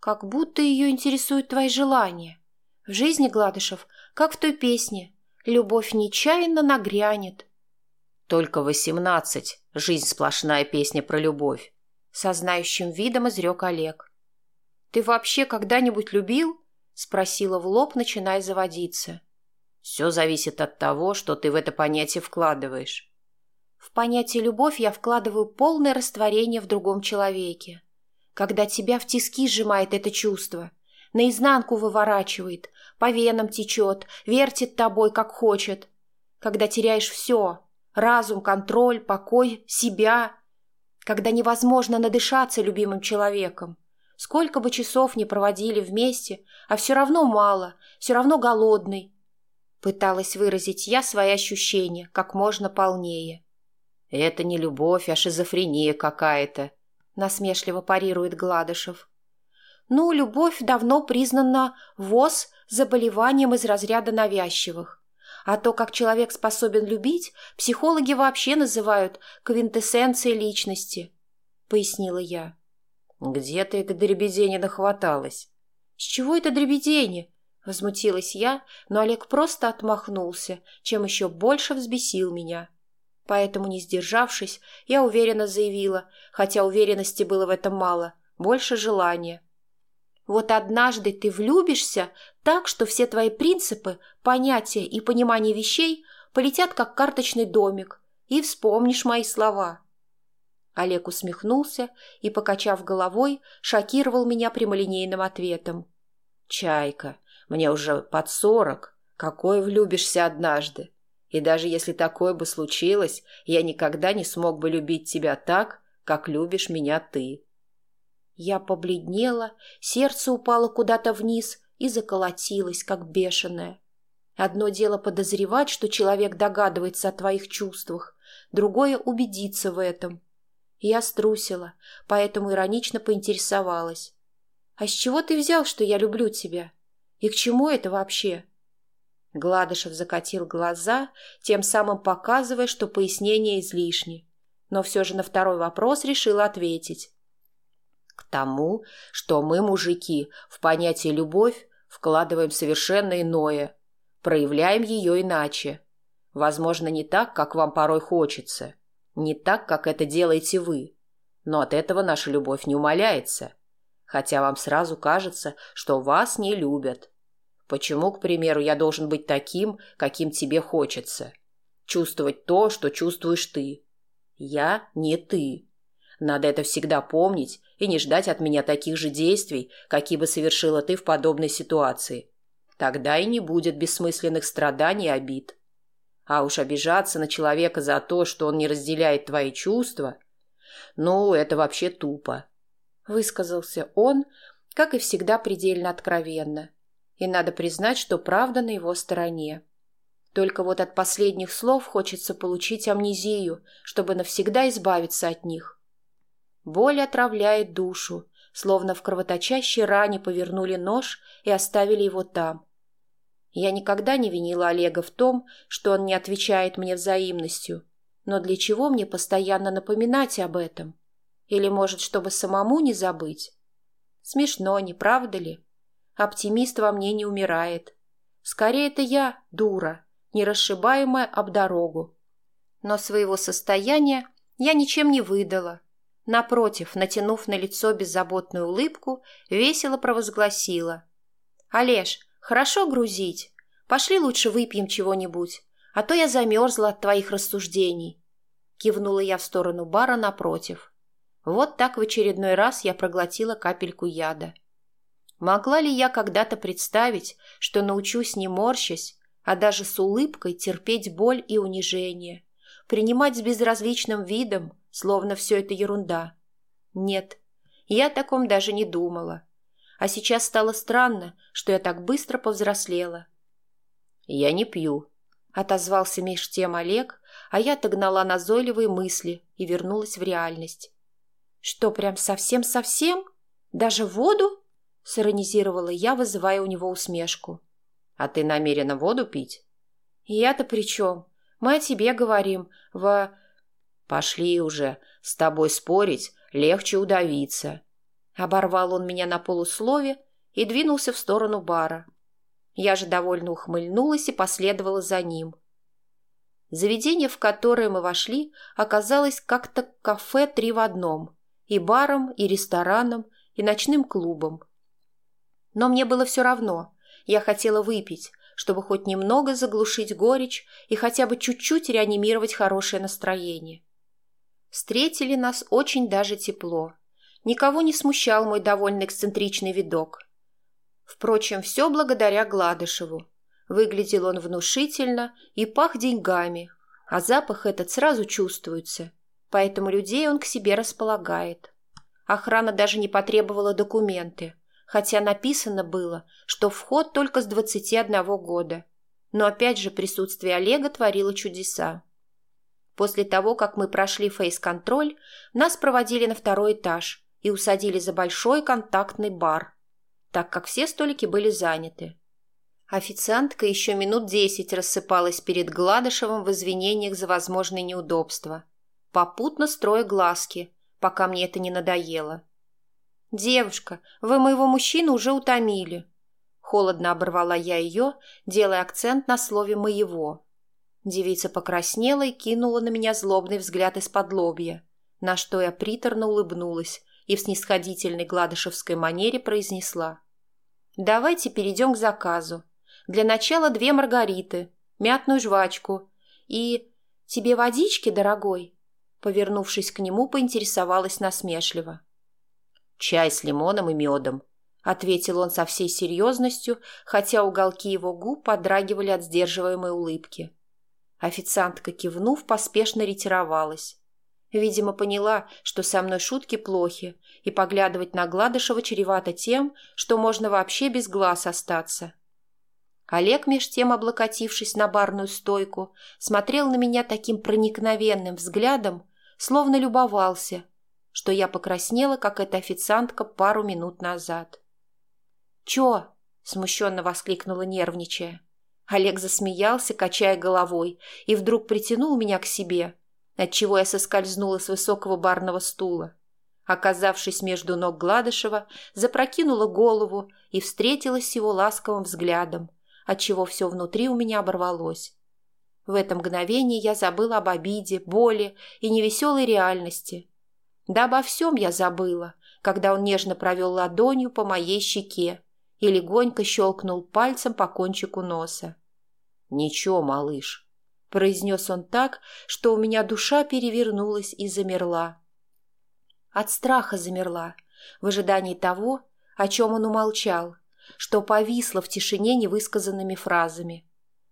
«Как будто ее интересуют твои желания. В жизни, Гладышев, как в той песне, любовь нечаянно нагрянет». «Только восемнадцать. Жизнь сплошная песня про любовь», — со знающим видом изрек Олег. «Ты вообще когда-нибудь любил?» — спросила в лоб, начиная заводиться. «Все зависит от того, что ты в это понятие вкладываешь». В понятие «любовь» я вкладываю полное растворение в другом человеке. Когда тебя в тиски сжимает это чувство, наизнанку выворачивает, по венам течет, вертит тобой, как хочет. Когда теряешь все — разум, контроль, покой, себя. Когда невозможно надышаться любимым человеком. Сколько бы часов не проводили вместе, а все равно мало, все равно голодный. Пыталась выразить я свои ощущения как можно полнее. «Это не любовь, а шизофрения какая-то», — насмешливо парирует Гладышев. «Ну, любовь давно признана ВОЗ заболеванием из разряда навязчивых. А то, как человек способен любить, психологи вообще называют квинтэссенцией личности», — пояснила я. «Где ты этой дребедени нахваталась?» «С чего это дребедени?» — возмутилась я, но Олег просто отмахнулся, чем еще больше взбесил меня. Поэтому, не сдержавшись, я уверенно заявила, хотя уверенности было в этом мало, больше желания. «Вот однажды ты влюбишься так, что все твои принципы, понятия и понимание вещей полетят как карточный домик, и вспомнишь мои слова». Олег усмехнулся и, покачав головой, шокировал меня прямолинейным ответом. «Чайка, мне уже под сорок. Какой влюбишься однажды? И даже если такое бы случилось, я никогда не смог бы любить тебя так, как любишь меня ты». Я побледнела, сердце упало куда-то вниз и заколотилось, как бешеное. Одно дело подозревать, что человек догадывается о твоих чувствах, другое — убедиться в этом — я струсила, поэтому иронично поинтересовалась. «А с чего ты взял, что я люблю тебя? И к чему это вообще?» Гладышев закатил глаза, тем самым показывая, что пояснение излишне. Но все же на второй вопрос решил ответить. «К тому, что мы, мужики, в понятие «любовь» вкладываем совершенно иное, проявляем ее иначе. Возможно, не так, как вам порой хочется». Не так, как это делаете вы. Но от этого наша любовь не умаляется. Хотя вам сразу кажется, что вас не любят. Почему, к примеру, я должен быть таким, каким тебе хочется? Чувствовать то, что чувствуешь ты. Я не ты. Надо это всегда помнить и не ждать от меня таких же действий, какие бы совершила ты в подобной ситуации. Тогда и не будет бессмысленных страданий и обид. А уж обижаться на человека за то, что он не разделяет твои чувства, ну, это вообще тупо. Высказался он, как и всегда, предельно откровенно. И надо признать, что правда на его стороне. Только вот от последних слов хочется получить амнезию, чтобы навсегда избавиться от них. Боль отравляет душу, словно в кровоточащей ране повернули нож и оставили его там, я никогда не винила Олега в том, что он не отвечает мне взаимностью. Но для чего мне постоянно напоминать об этом? Или, может, чтобы самому не забыть? Смешно, не правда ли? Оптимист во мне не умирает. Скорее, это я, дура, нерасшибаемая об дорогу. Но своего состояния я ничем не выдала. Напротив, натянув на лицо беззаботную улыбку, весело провозгласила. «Олеж, хорошо грузить. Пошли лучше выпьем чего-нибудь, а то я замерзла от твоих рассуждений». Кивнула я в сторону бара напротив. Вот так в очередной раз я проглотила капельку яда. Могла ли я когда-то представить, что научусь не морщась, а даже с улыбкой терпеть боль и унижение, принимать с безразличным видом, словно все это ерунда? Нет, я о таком даже не думала. А сейчас стало странно, что я так быстро повзрослела. «Я не пью», — отозвался меж тем Олег, а я отогнала назойливые мысли и вернулась в реальность. «Что, прям совсем-совсем? Даже воду?» — сиронизировала я, вызывая у него усмешку. «А ты намерена воду пить?» «Я-то при чем? Мы о тебе говорим. В...» «Пошли уже. С тобой спорить легче удавиться». Оборвал он меня на полуслове и двинулся в сторону бара. Я же довольно ухмыльнулась и последовала за ним. Заведение, в которое мы вошли, оказалось как-то кафе три в одном. И баром, и рестораном, и ночным клубом. Но мне было все равно. Я хотела выпить, чтобы хоть немного заглушить горечь и хотя бы чуть-чуть реанимировать хорошее настроение. Встретили нас очень даже тепло. Никого не смущал мой довольно эксцентричный видок. Впрочем, все благодаря Гладышеву. Выглядел он внушительно и пах деньгами, а запах этот сразу чувствуется, поэтому людей он к себе располагает. Охрана даже не потребовала документы, хотя написано было, что вход только с 21 года. Но опять же присутствие Олега творило чудеса. После того, как мы прошли фейс-контроль, нас проводили на второй этаж и усадили за большой контактный бар, так как все столики были заняты. Официантка еще минут десять рассыпалась перед Гладышевым в извинениях за возможные неудобства, попутно строя глазки, пока мне это не надоело. «Девушка, вы моего мужчину уже утомили». Холодно оборвала я ее, делая акцент на слове «моего». Девица покраснела и кинула на меня злобный взгляд из-под лобья, на что я приторно улыбнулась и в снисходительной гладышевской манере произнесла. «Давайте перейдем к заказу. Для начала две маргариты, мятную жвачку и... Тебе водички, дорогой?» Повернувшись к нему, поинтересовалась насмешливо. «Чай с лимоном и медом», — ответил он со всей серьезностью, хотя уголки его губ подрагивали от сдерживаемой улыбки. Официантка, кивнув, поспешно ретировалась. Видимо, поняла, что со мной шутки плохи, и поглядывать на Гладышева чревато тем, что можно вообще без глаз остаться. Олег, меж тем облокотившись на барную стойку, смотрел на меня таким проникновенным взглядом, словно любовался, что я покраснела, как эта официантка пару минут назад. «Чё?» — смущенно воскликнула нервничая. Олег засмеялся, качая головой, и вдруг притянул меня к себе, отчего я соскользнула с высокого барного стула. Оказавшись между ног Гладышева, запрокинула голову и встретилась с его ласковым взглядом, отчего все внутри у меня оборвалось. В это мгновение я забыла об обиде, боли и невеселой реальности. Да обо всем я забыла, когда он нежно провел ладонью по моей щеке и легонько щелкнул пальцем по кончику носа. «Ничего, малыш», — произнес он так, что у меня душа перевернулась и замерла. От страха замерла, в ожидании того, о чем он умолчал, что повисло в тишине невысказанными фразами.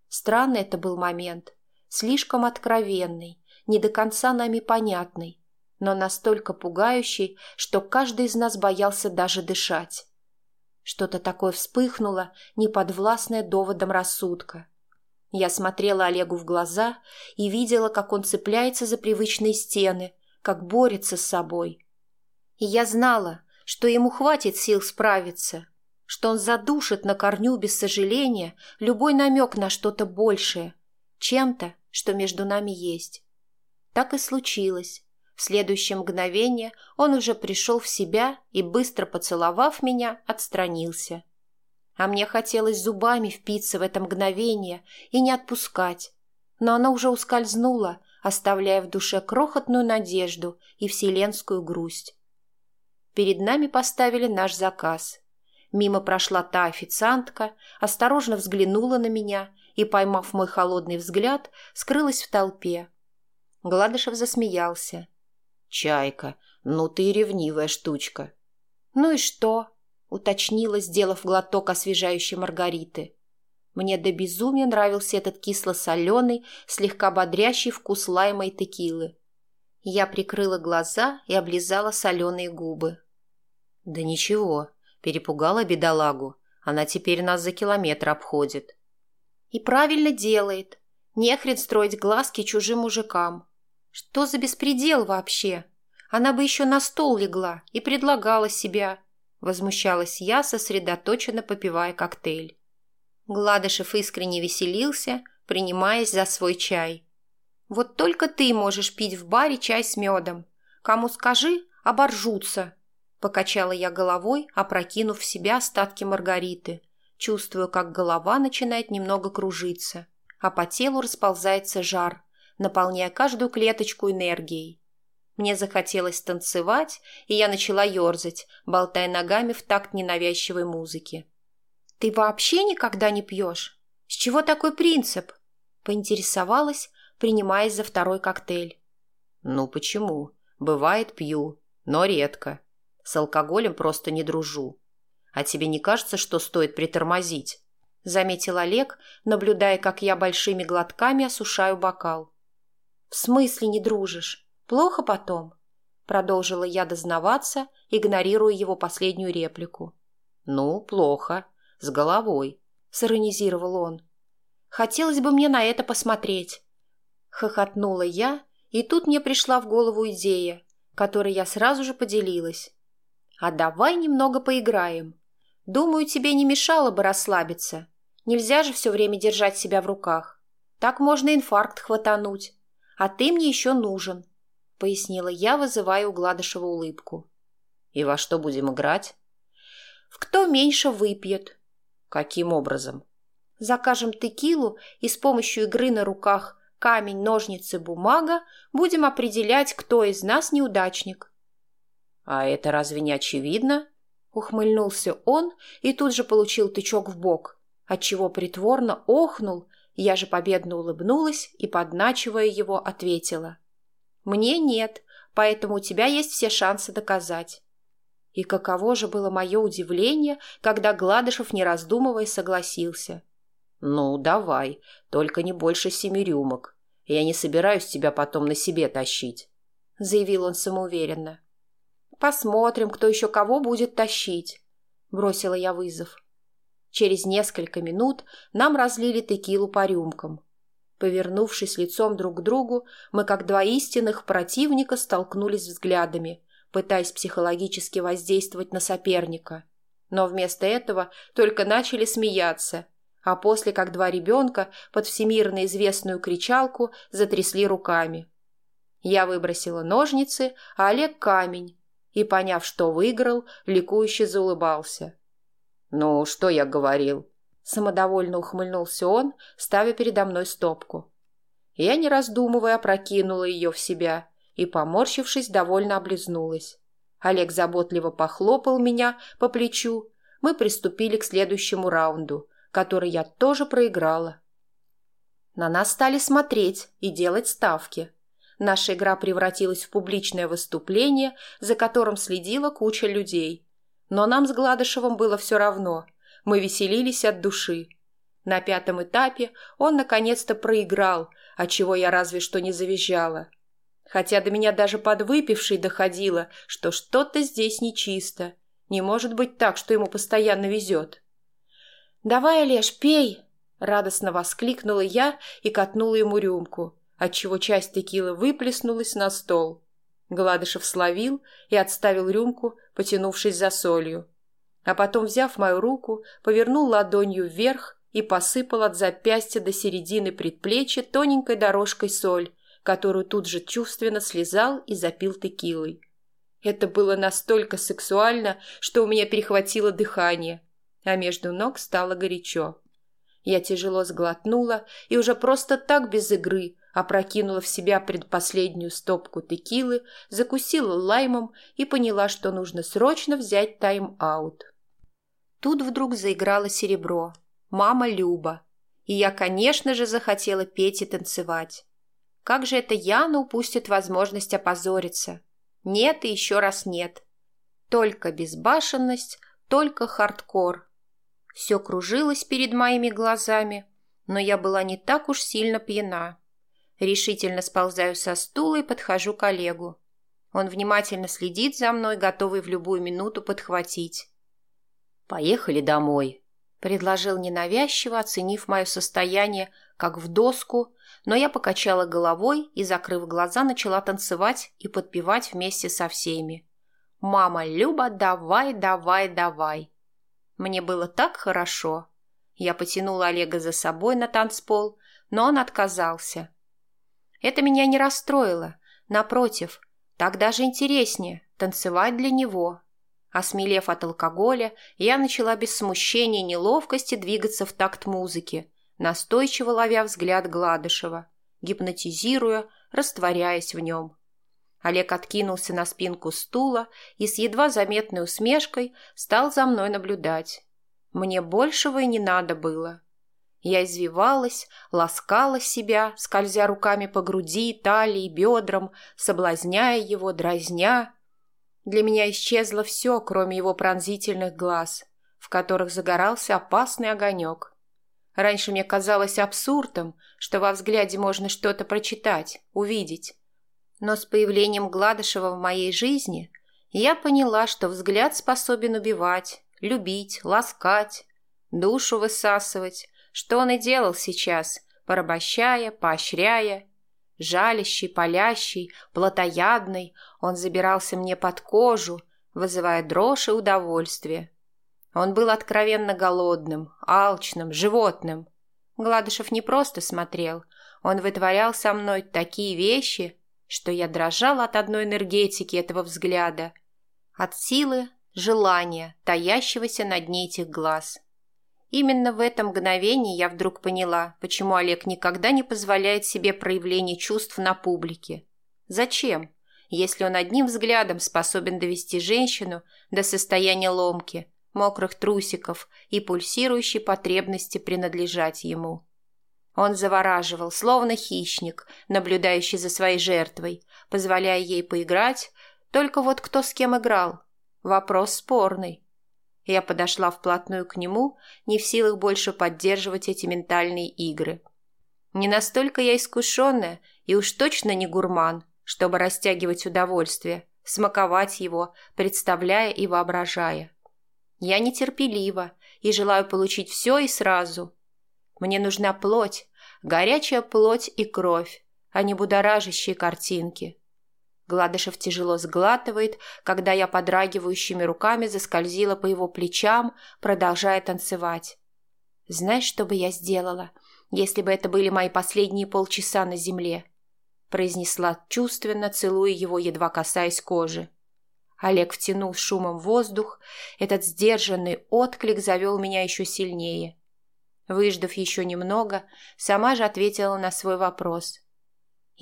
Странный это был момент, слишком откровенный, не до конца нами понятный, но настолько пугающий, что каждый из нас боялся даже дышать. Что-то такое вспыхнуло, неподвластное доводом рассудка. Я смотрела Олегу в глаза и видела, как он цепляется за привычные стены, как борется с собой. И я знала, что ему хватит сил справиться, что он задушит на корню без сожаления любой намек на что-то большее, чем-то, что между нами есть. Так и случилось. В следующее мгновение он уже пришел в себя и, быстро поцеловав меня, отстранился. А мне хотелось зубами впиться в это мгновение и не отпускать, но оно уже ускользнуло, оставляя в душе крохотную надежду и вселенскую грусть. Перед нами поставили наш заказ. Мимо прошла та официантка, осторожно взглянула на меня и, поймав мой холодный взгляд, скрылась в толпе. Гладышев засмеялся. «Чайка, ну ты ревнивая штучка». «Ну и что?» — уточнила, сделав глоток освежающей маргариты. Мне до безумия нравился этот кисло-соленый, слегка бодрящий вкус лайма и текилы. Я прикрыла глаза и облизала соленые губы. «Да ничего, перепугала бедолагу. Она теперь нас за километр обходит». «И правильно делает. Нехрен строить глазки чужим мужикам. Что за беспредел вообще? Она бы еще на стол легла и предлагала себя. Возмущалась я, сосредоточенно попивая коктейль. Гладышев искренне веселился, принимаясь за свой чай. «Вот только ты можешь пить в баре чай с медом. Кому скажи, оборжутся!» Покачала я головой, опрокинув в себя остатки маргариты, чувствую, как голова начинает немного кружиться, а по телу расползается жар, наполняя каждую клеточку энергией. Мне захотелось танцевать, и я начала ерзать, болтая ногами в такт ненавязчивой музыки. «Ты вообще никогда не пьешь? С чего такой принцип?» Поинтересовалась, принимаясь за второй коктейль. «Ну почему? Бывает, пью, но редко. С алкоголем просто не дружу. А тебе не кажется, что стоит притормозить?» Заметил Олег, наблюдая, как я большими глотками осушаю бокал. «В смысле не дружишь? Плохо потом?» Продолжила я дознаваться, игнорируя его последнюю реплику. «Ну, плохо. С головой», — сиронизировал он. «Хотелось бы мне на это посмотреть». Хохотнула я, и тут мне пришла в голову идея, которой я сразу же поделилась. «А давай немного поиграем. Думаю, тебе не мешало бы расслабиться. Нельзя же все время держать себя в руках. Так можно инфаркт хватануть а ты мне еще нужен», — пояснила я, вызывая у Гладышева улыбку. «И во что будем играть?» «В кто меньше выпьет». «Каким образом?» «Закажем текилу и с помощью игры на руках камень, ножницы, бумага будем определять, кто из нас неудачник». «А это разве не очевидно?» Ухмыльнулся он и тут же получил тычок в бок, отчего притворно охнул я же победно улыбнулась и, подначивая его, ответила. «Мне нет, поэтому у тебя есть все шансы доказать». И каково же было мое удивление, когда Гладышев, не раздумывая, согласился. «Ну, давай, только не больше семи рюмок. Я не собираюсь тебя потом на себе тащить», — заявил он самоуверенно. «Посмотрим, кто еще кого будет тащить», — бросила я вызов. Через несколько минут нам разлили текилу по рюмкам. Повернувшись лицом друг к другу, мы, как два истинных противника, столкнулись взглядами, пытаясь психологически воздействовать на соперника. Но вместо этого только начали смеяться, а после, как два ребенка, под всемирно известную кричалку затрясли руками. Я выбросила ножницы, а Олег – камень, и, поняв, что выиграл, ликующе заулыбался – «Ну, что я говорил?» Самодовольно ухмыльнулся он, ставя передо мной стопку. Я, не раздумывая, опрокинула ее в себя и, поморщившись, довольно облизнулась. Олег заботливо похлопал меня по плечу. Мы приступили к следующему раунду, который я тоже проиграла. На нас стали смотреть и делать ставки. Наша игра превратилась в публичное выступление, за которым следила куча людей – но нам с Гладышевым было все равно. Мы веселились от души. На пятом этапе он наконец-то проиграл, отчего я разве что не завизжала. Хотя до меня даже подвыпившей доходило, что что-то здесь нечисто. Не может быть так, что ему постоянно везет. «Давай, Олеж, пей!» — радостно воскликнула я и катнула ему рюмку, отчего часть текилы выплеснулась на стол. Гладышев словил и отставил рюмку, потянувшись за солью. А потом, взяв мою руку, повернул ладонью вверх и посыпал от запястья до середины предплечья тоненькой дорожкой соль, которую тут же чувственно слезал и запил текилой. Это было настолько сексуально, что у меня перехватило дыхание, а между ног стало горячо. Я тяжело сглотнула и уже просто так без игры опрокинула в себя предпоследнюю стопку текилы, закусила лаймом и поняла, что нужно срочно взять тайм-аут. Тут вдруг заиграло серебро. Мама Люба. И я, конечно же, захотела петь и танцевать. Как же это Яна упустит возможность опозориться? Нет и еще раз нет. Только безбашенность, только хардкор. Все кружилось перед моими глазами, но я была не так уж сильно пьяна. Решительно сползаю со стула и подхожу к Олегу. Он внимательно следит за мной, готовый в любую минуту подхватить. «Поехали домой», — предложил ненавязчиво, оценив мое состояние, как в доску, но я покачала головой и, закрыв глаза, начала танцевать и подпевать вместе со всеми. «Мама Люба, давай, давай, давай!» Мне было так хорошо. Я потянула Олега за собой на танцпол, но он отказался. Это меня не расстроило. Напротив, так даже интереснее танцевать для него. Осмелев от алкоголя, я начала без смущения и неловкости двигаться в такт музыки, настойчиво ловя взгляд Гладышева, гипнотизируя, растворяясь в нем. Олег откинулся на спинку стула и с едва заметной усмешкой стал за мной наблюдать. Мне большего и не надо было. Я извивалась, ласкала себя, скользя руками по груди, талии, бедрам, соблазняя его, дразня. Для меня исчезло все, кроме его пронзительных глаз, в которых загорался опасный огонек. Раньше мне казалось абсурдом, что во взгляде можно что-то прочитать, увидеть. Но с появлением Гладышева в моей жизни я поняла, что взгляд способен убивать, любить, ласкать, душу высасывать, что он и делал сейчас, порабощая, поощряя. Жалящий, палящий, плотоядный, он забирался мне под кожу, вызывая дрожь и удовольствие. Он был откровенно голодным, алчным, животным. Гладышев не просто смотрел, он вытворял со мной такие вещи, что я дрожала от одной энергетики этого взгляда, от силы, желания, таящегося на дне этих глаз. Именно в этом мгновении я вдруг поняла, почему Олег никогда не позволяет себе проявления чувств на публике. Зачем, если он одним взглядом способен довести женщину до состояния ломки, мокрых трусиков и пульсирующей потребности принадлежать ему? Он завораживал, словно хищник, наблюдающий за своей жертвой, позволяя ей поиграть, только вот кто с кем играл. Вопрос спорный. Я подошла вплотную к нему, не в силах больше поддерживать эти ментальные игры. Не настолько я искушенная и уж точно не гурман, чтобы растягивать удовольствие, смаковать его, представляя и воображая. Я нетерпелива и желаю получить все и сразу. Мне нужна плоть, горячая плоть и кровь, а не будоражащие картинки. Гладышев тяжело сглатывает, когда я подрагивающими руками заскользила по его плечам, продолжая танцевать. «Знаешь, что бы я сделала, если бы это были мои последние полчаса на земле?» произнесла чувственно, целуя его, едва касаясь кожи. Олег втянул шумом воздух, этот сдержанный отклик завел меня еще сильнее. Выждав еще немного, сама же ответила на свой вопрос.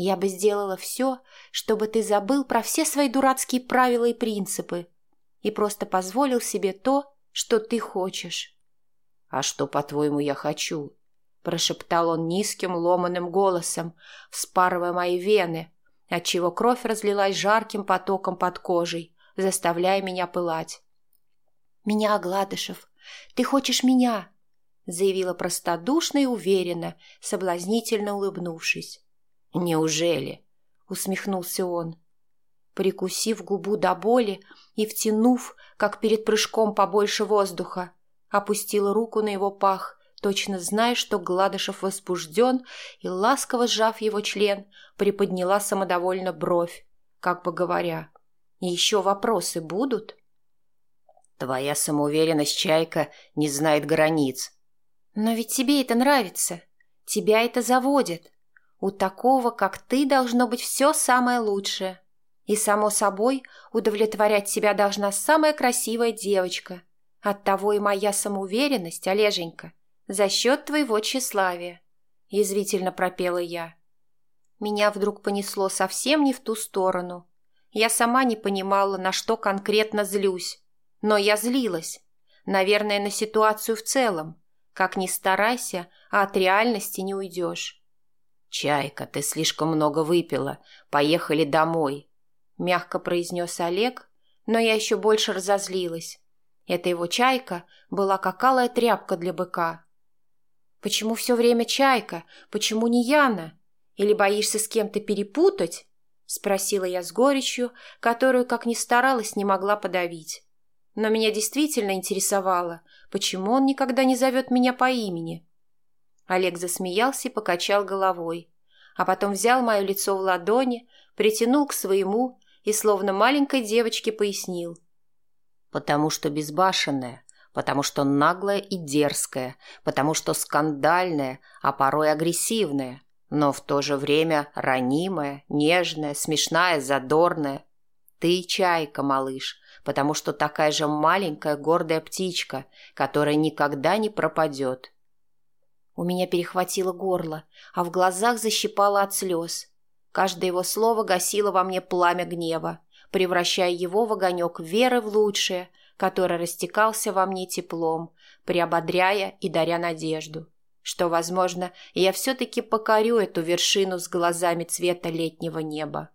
Я бы сделала все, чтобы ты забыл про все свои дурацкие правила и принципы и просто позволил себе то, что ты хочешь. — А что, по-твоему, я хочу? — прошептал он низким ломаным голосом, вспарывая мои вены, отчего кровь разлилась жарким потоком под кожей, заставляя меня пылать. — Меня, Гладышев, ты хочешь меня? — заявила простодушно и уверенно, соблазнительно улыбнувшись. «Неужели?» — усмехнулся он. Прикусив губу до боли и втянув, как перед прыжком побольше воздуха, опустила руку на его пах, точно зная, что Гладышев возбужден, и, ласково сжав его член, приподняла самодовольно бровь, как бы говоря, «Еще вопросы будут?» «Твоя самоуверенность, Чайка, не знает границ». «Но ведь тебе это нравится. Тебя это заводит. У такого, как ты, должно быть все самое лучшее. И, само собой, удовлетворять себя должна самая красивая девочка. Оттого и моя самоуверенность, Олеженька, за счет твоего тщеславия. Язвительно пропела я. Меня вдруг понесло совсем не в ту сторону. Я сама не понимала, на что конкретно злюсь. Но я злилась. Наверное, на ситуацию в целом. Как ни старайся, а от реальности не уйдешь. «Чайка, ты слишком много выпила. Поехали домой», — мягко произнес Олег, но я еще больше разозлилась. Эта его чайка была как алая тряпка для быка. «Почему все время чайка? Почему не Яна? Или боишься с кем-то перепутать?» — спросила я с горечью, которую, как ни старалась, не могла подавить. Но меня действительно интересовало, почему он никогда не зовет меня по имени. Олег засмеялся и покачал головой, а потом взял мое лицо в ладони, притянул к своему и словно маленькой девочке пояснил. «Потому что безбашенная, потому что наглая и дерзкая, потому что скандальная, а порой агрессивная, но в то же время ранимая, нежная, смешная, задорная. Ты чайка, малыш, потому что такая же маленькая гордая птичка, которая никогда не пропадет. У меня перехватило горло, а в глазах защипало от слез. Каждое его слово гасило во мне пламя гнева, превращая его в огонек веры в лучшее, который растекался во мне теплом, приободряя и даря надежду, что, возможно, я все-таки покорю эту вершину с глазами цвета летнего неба.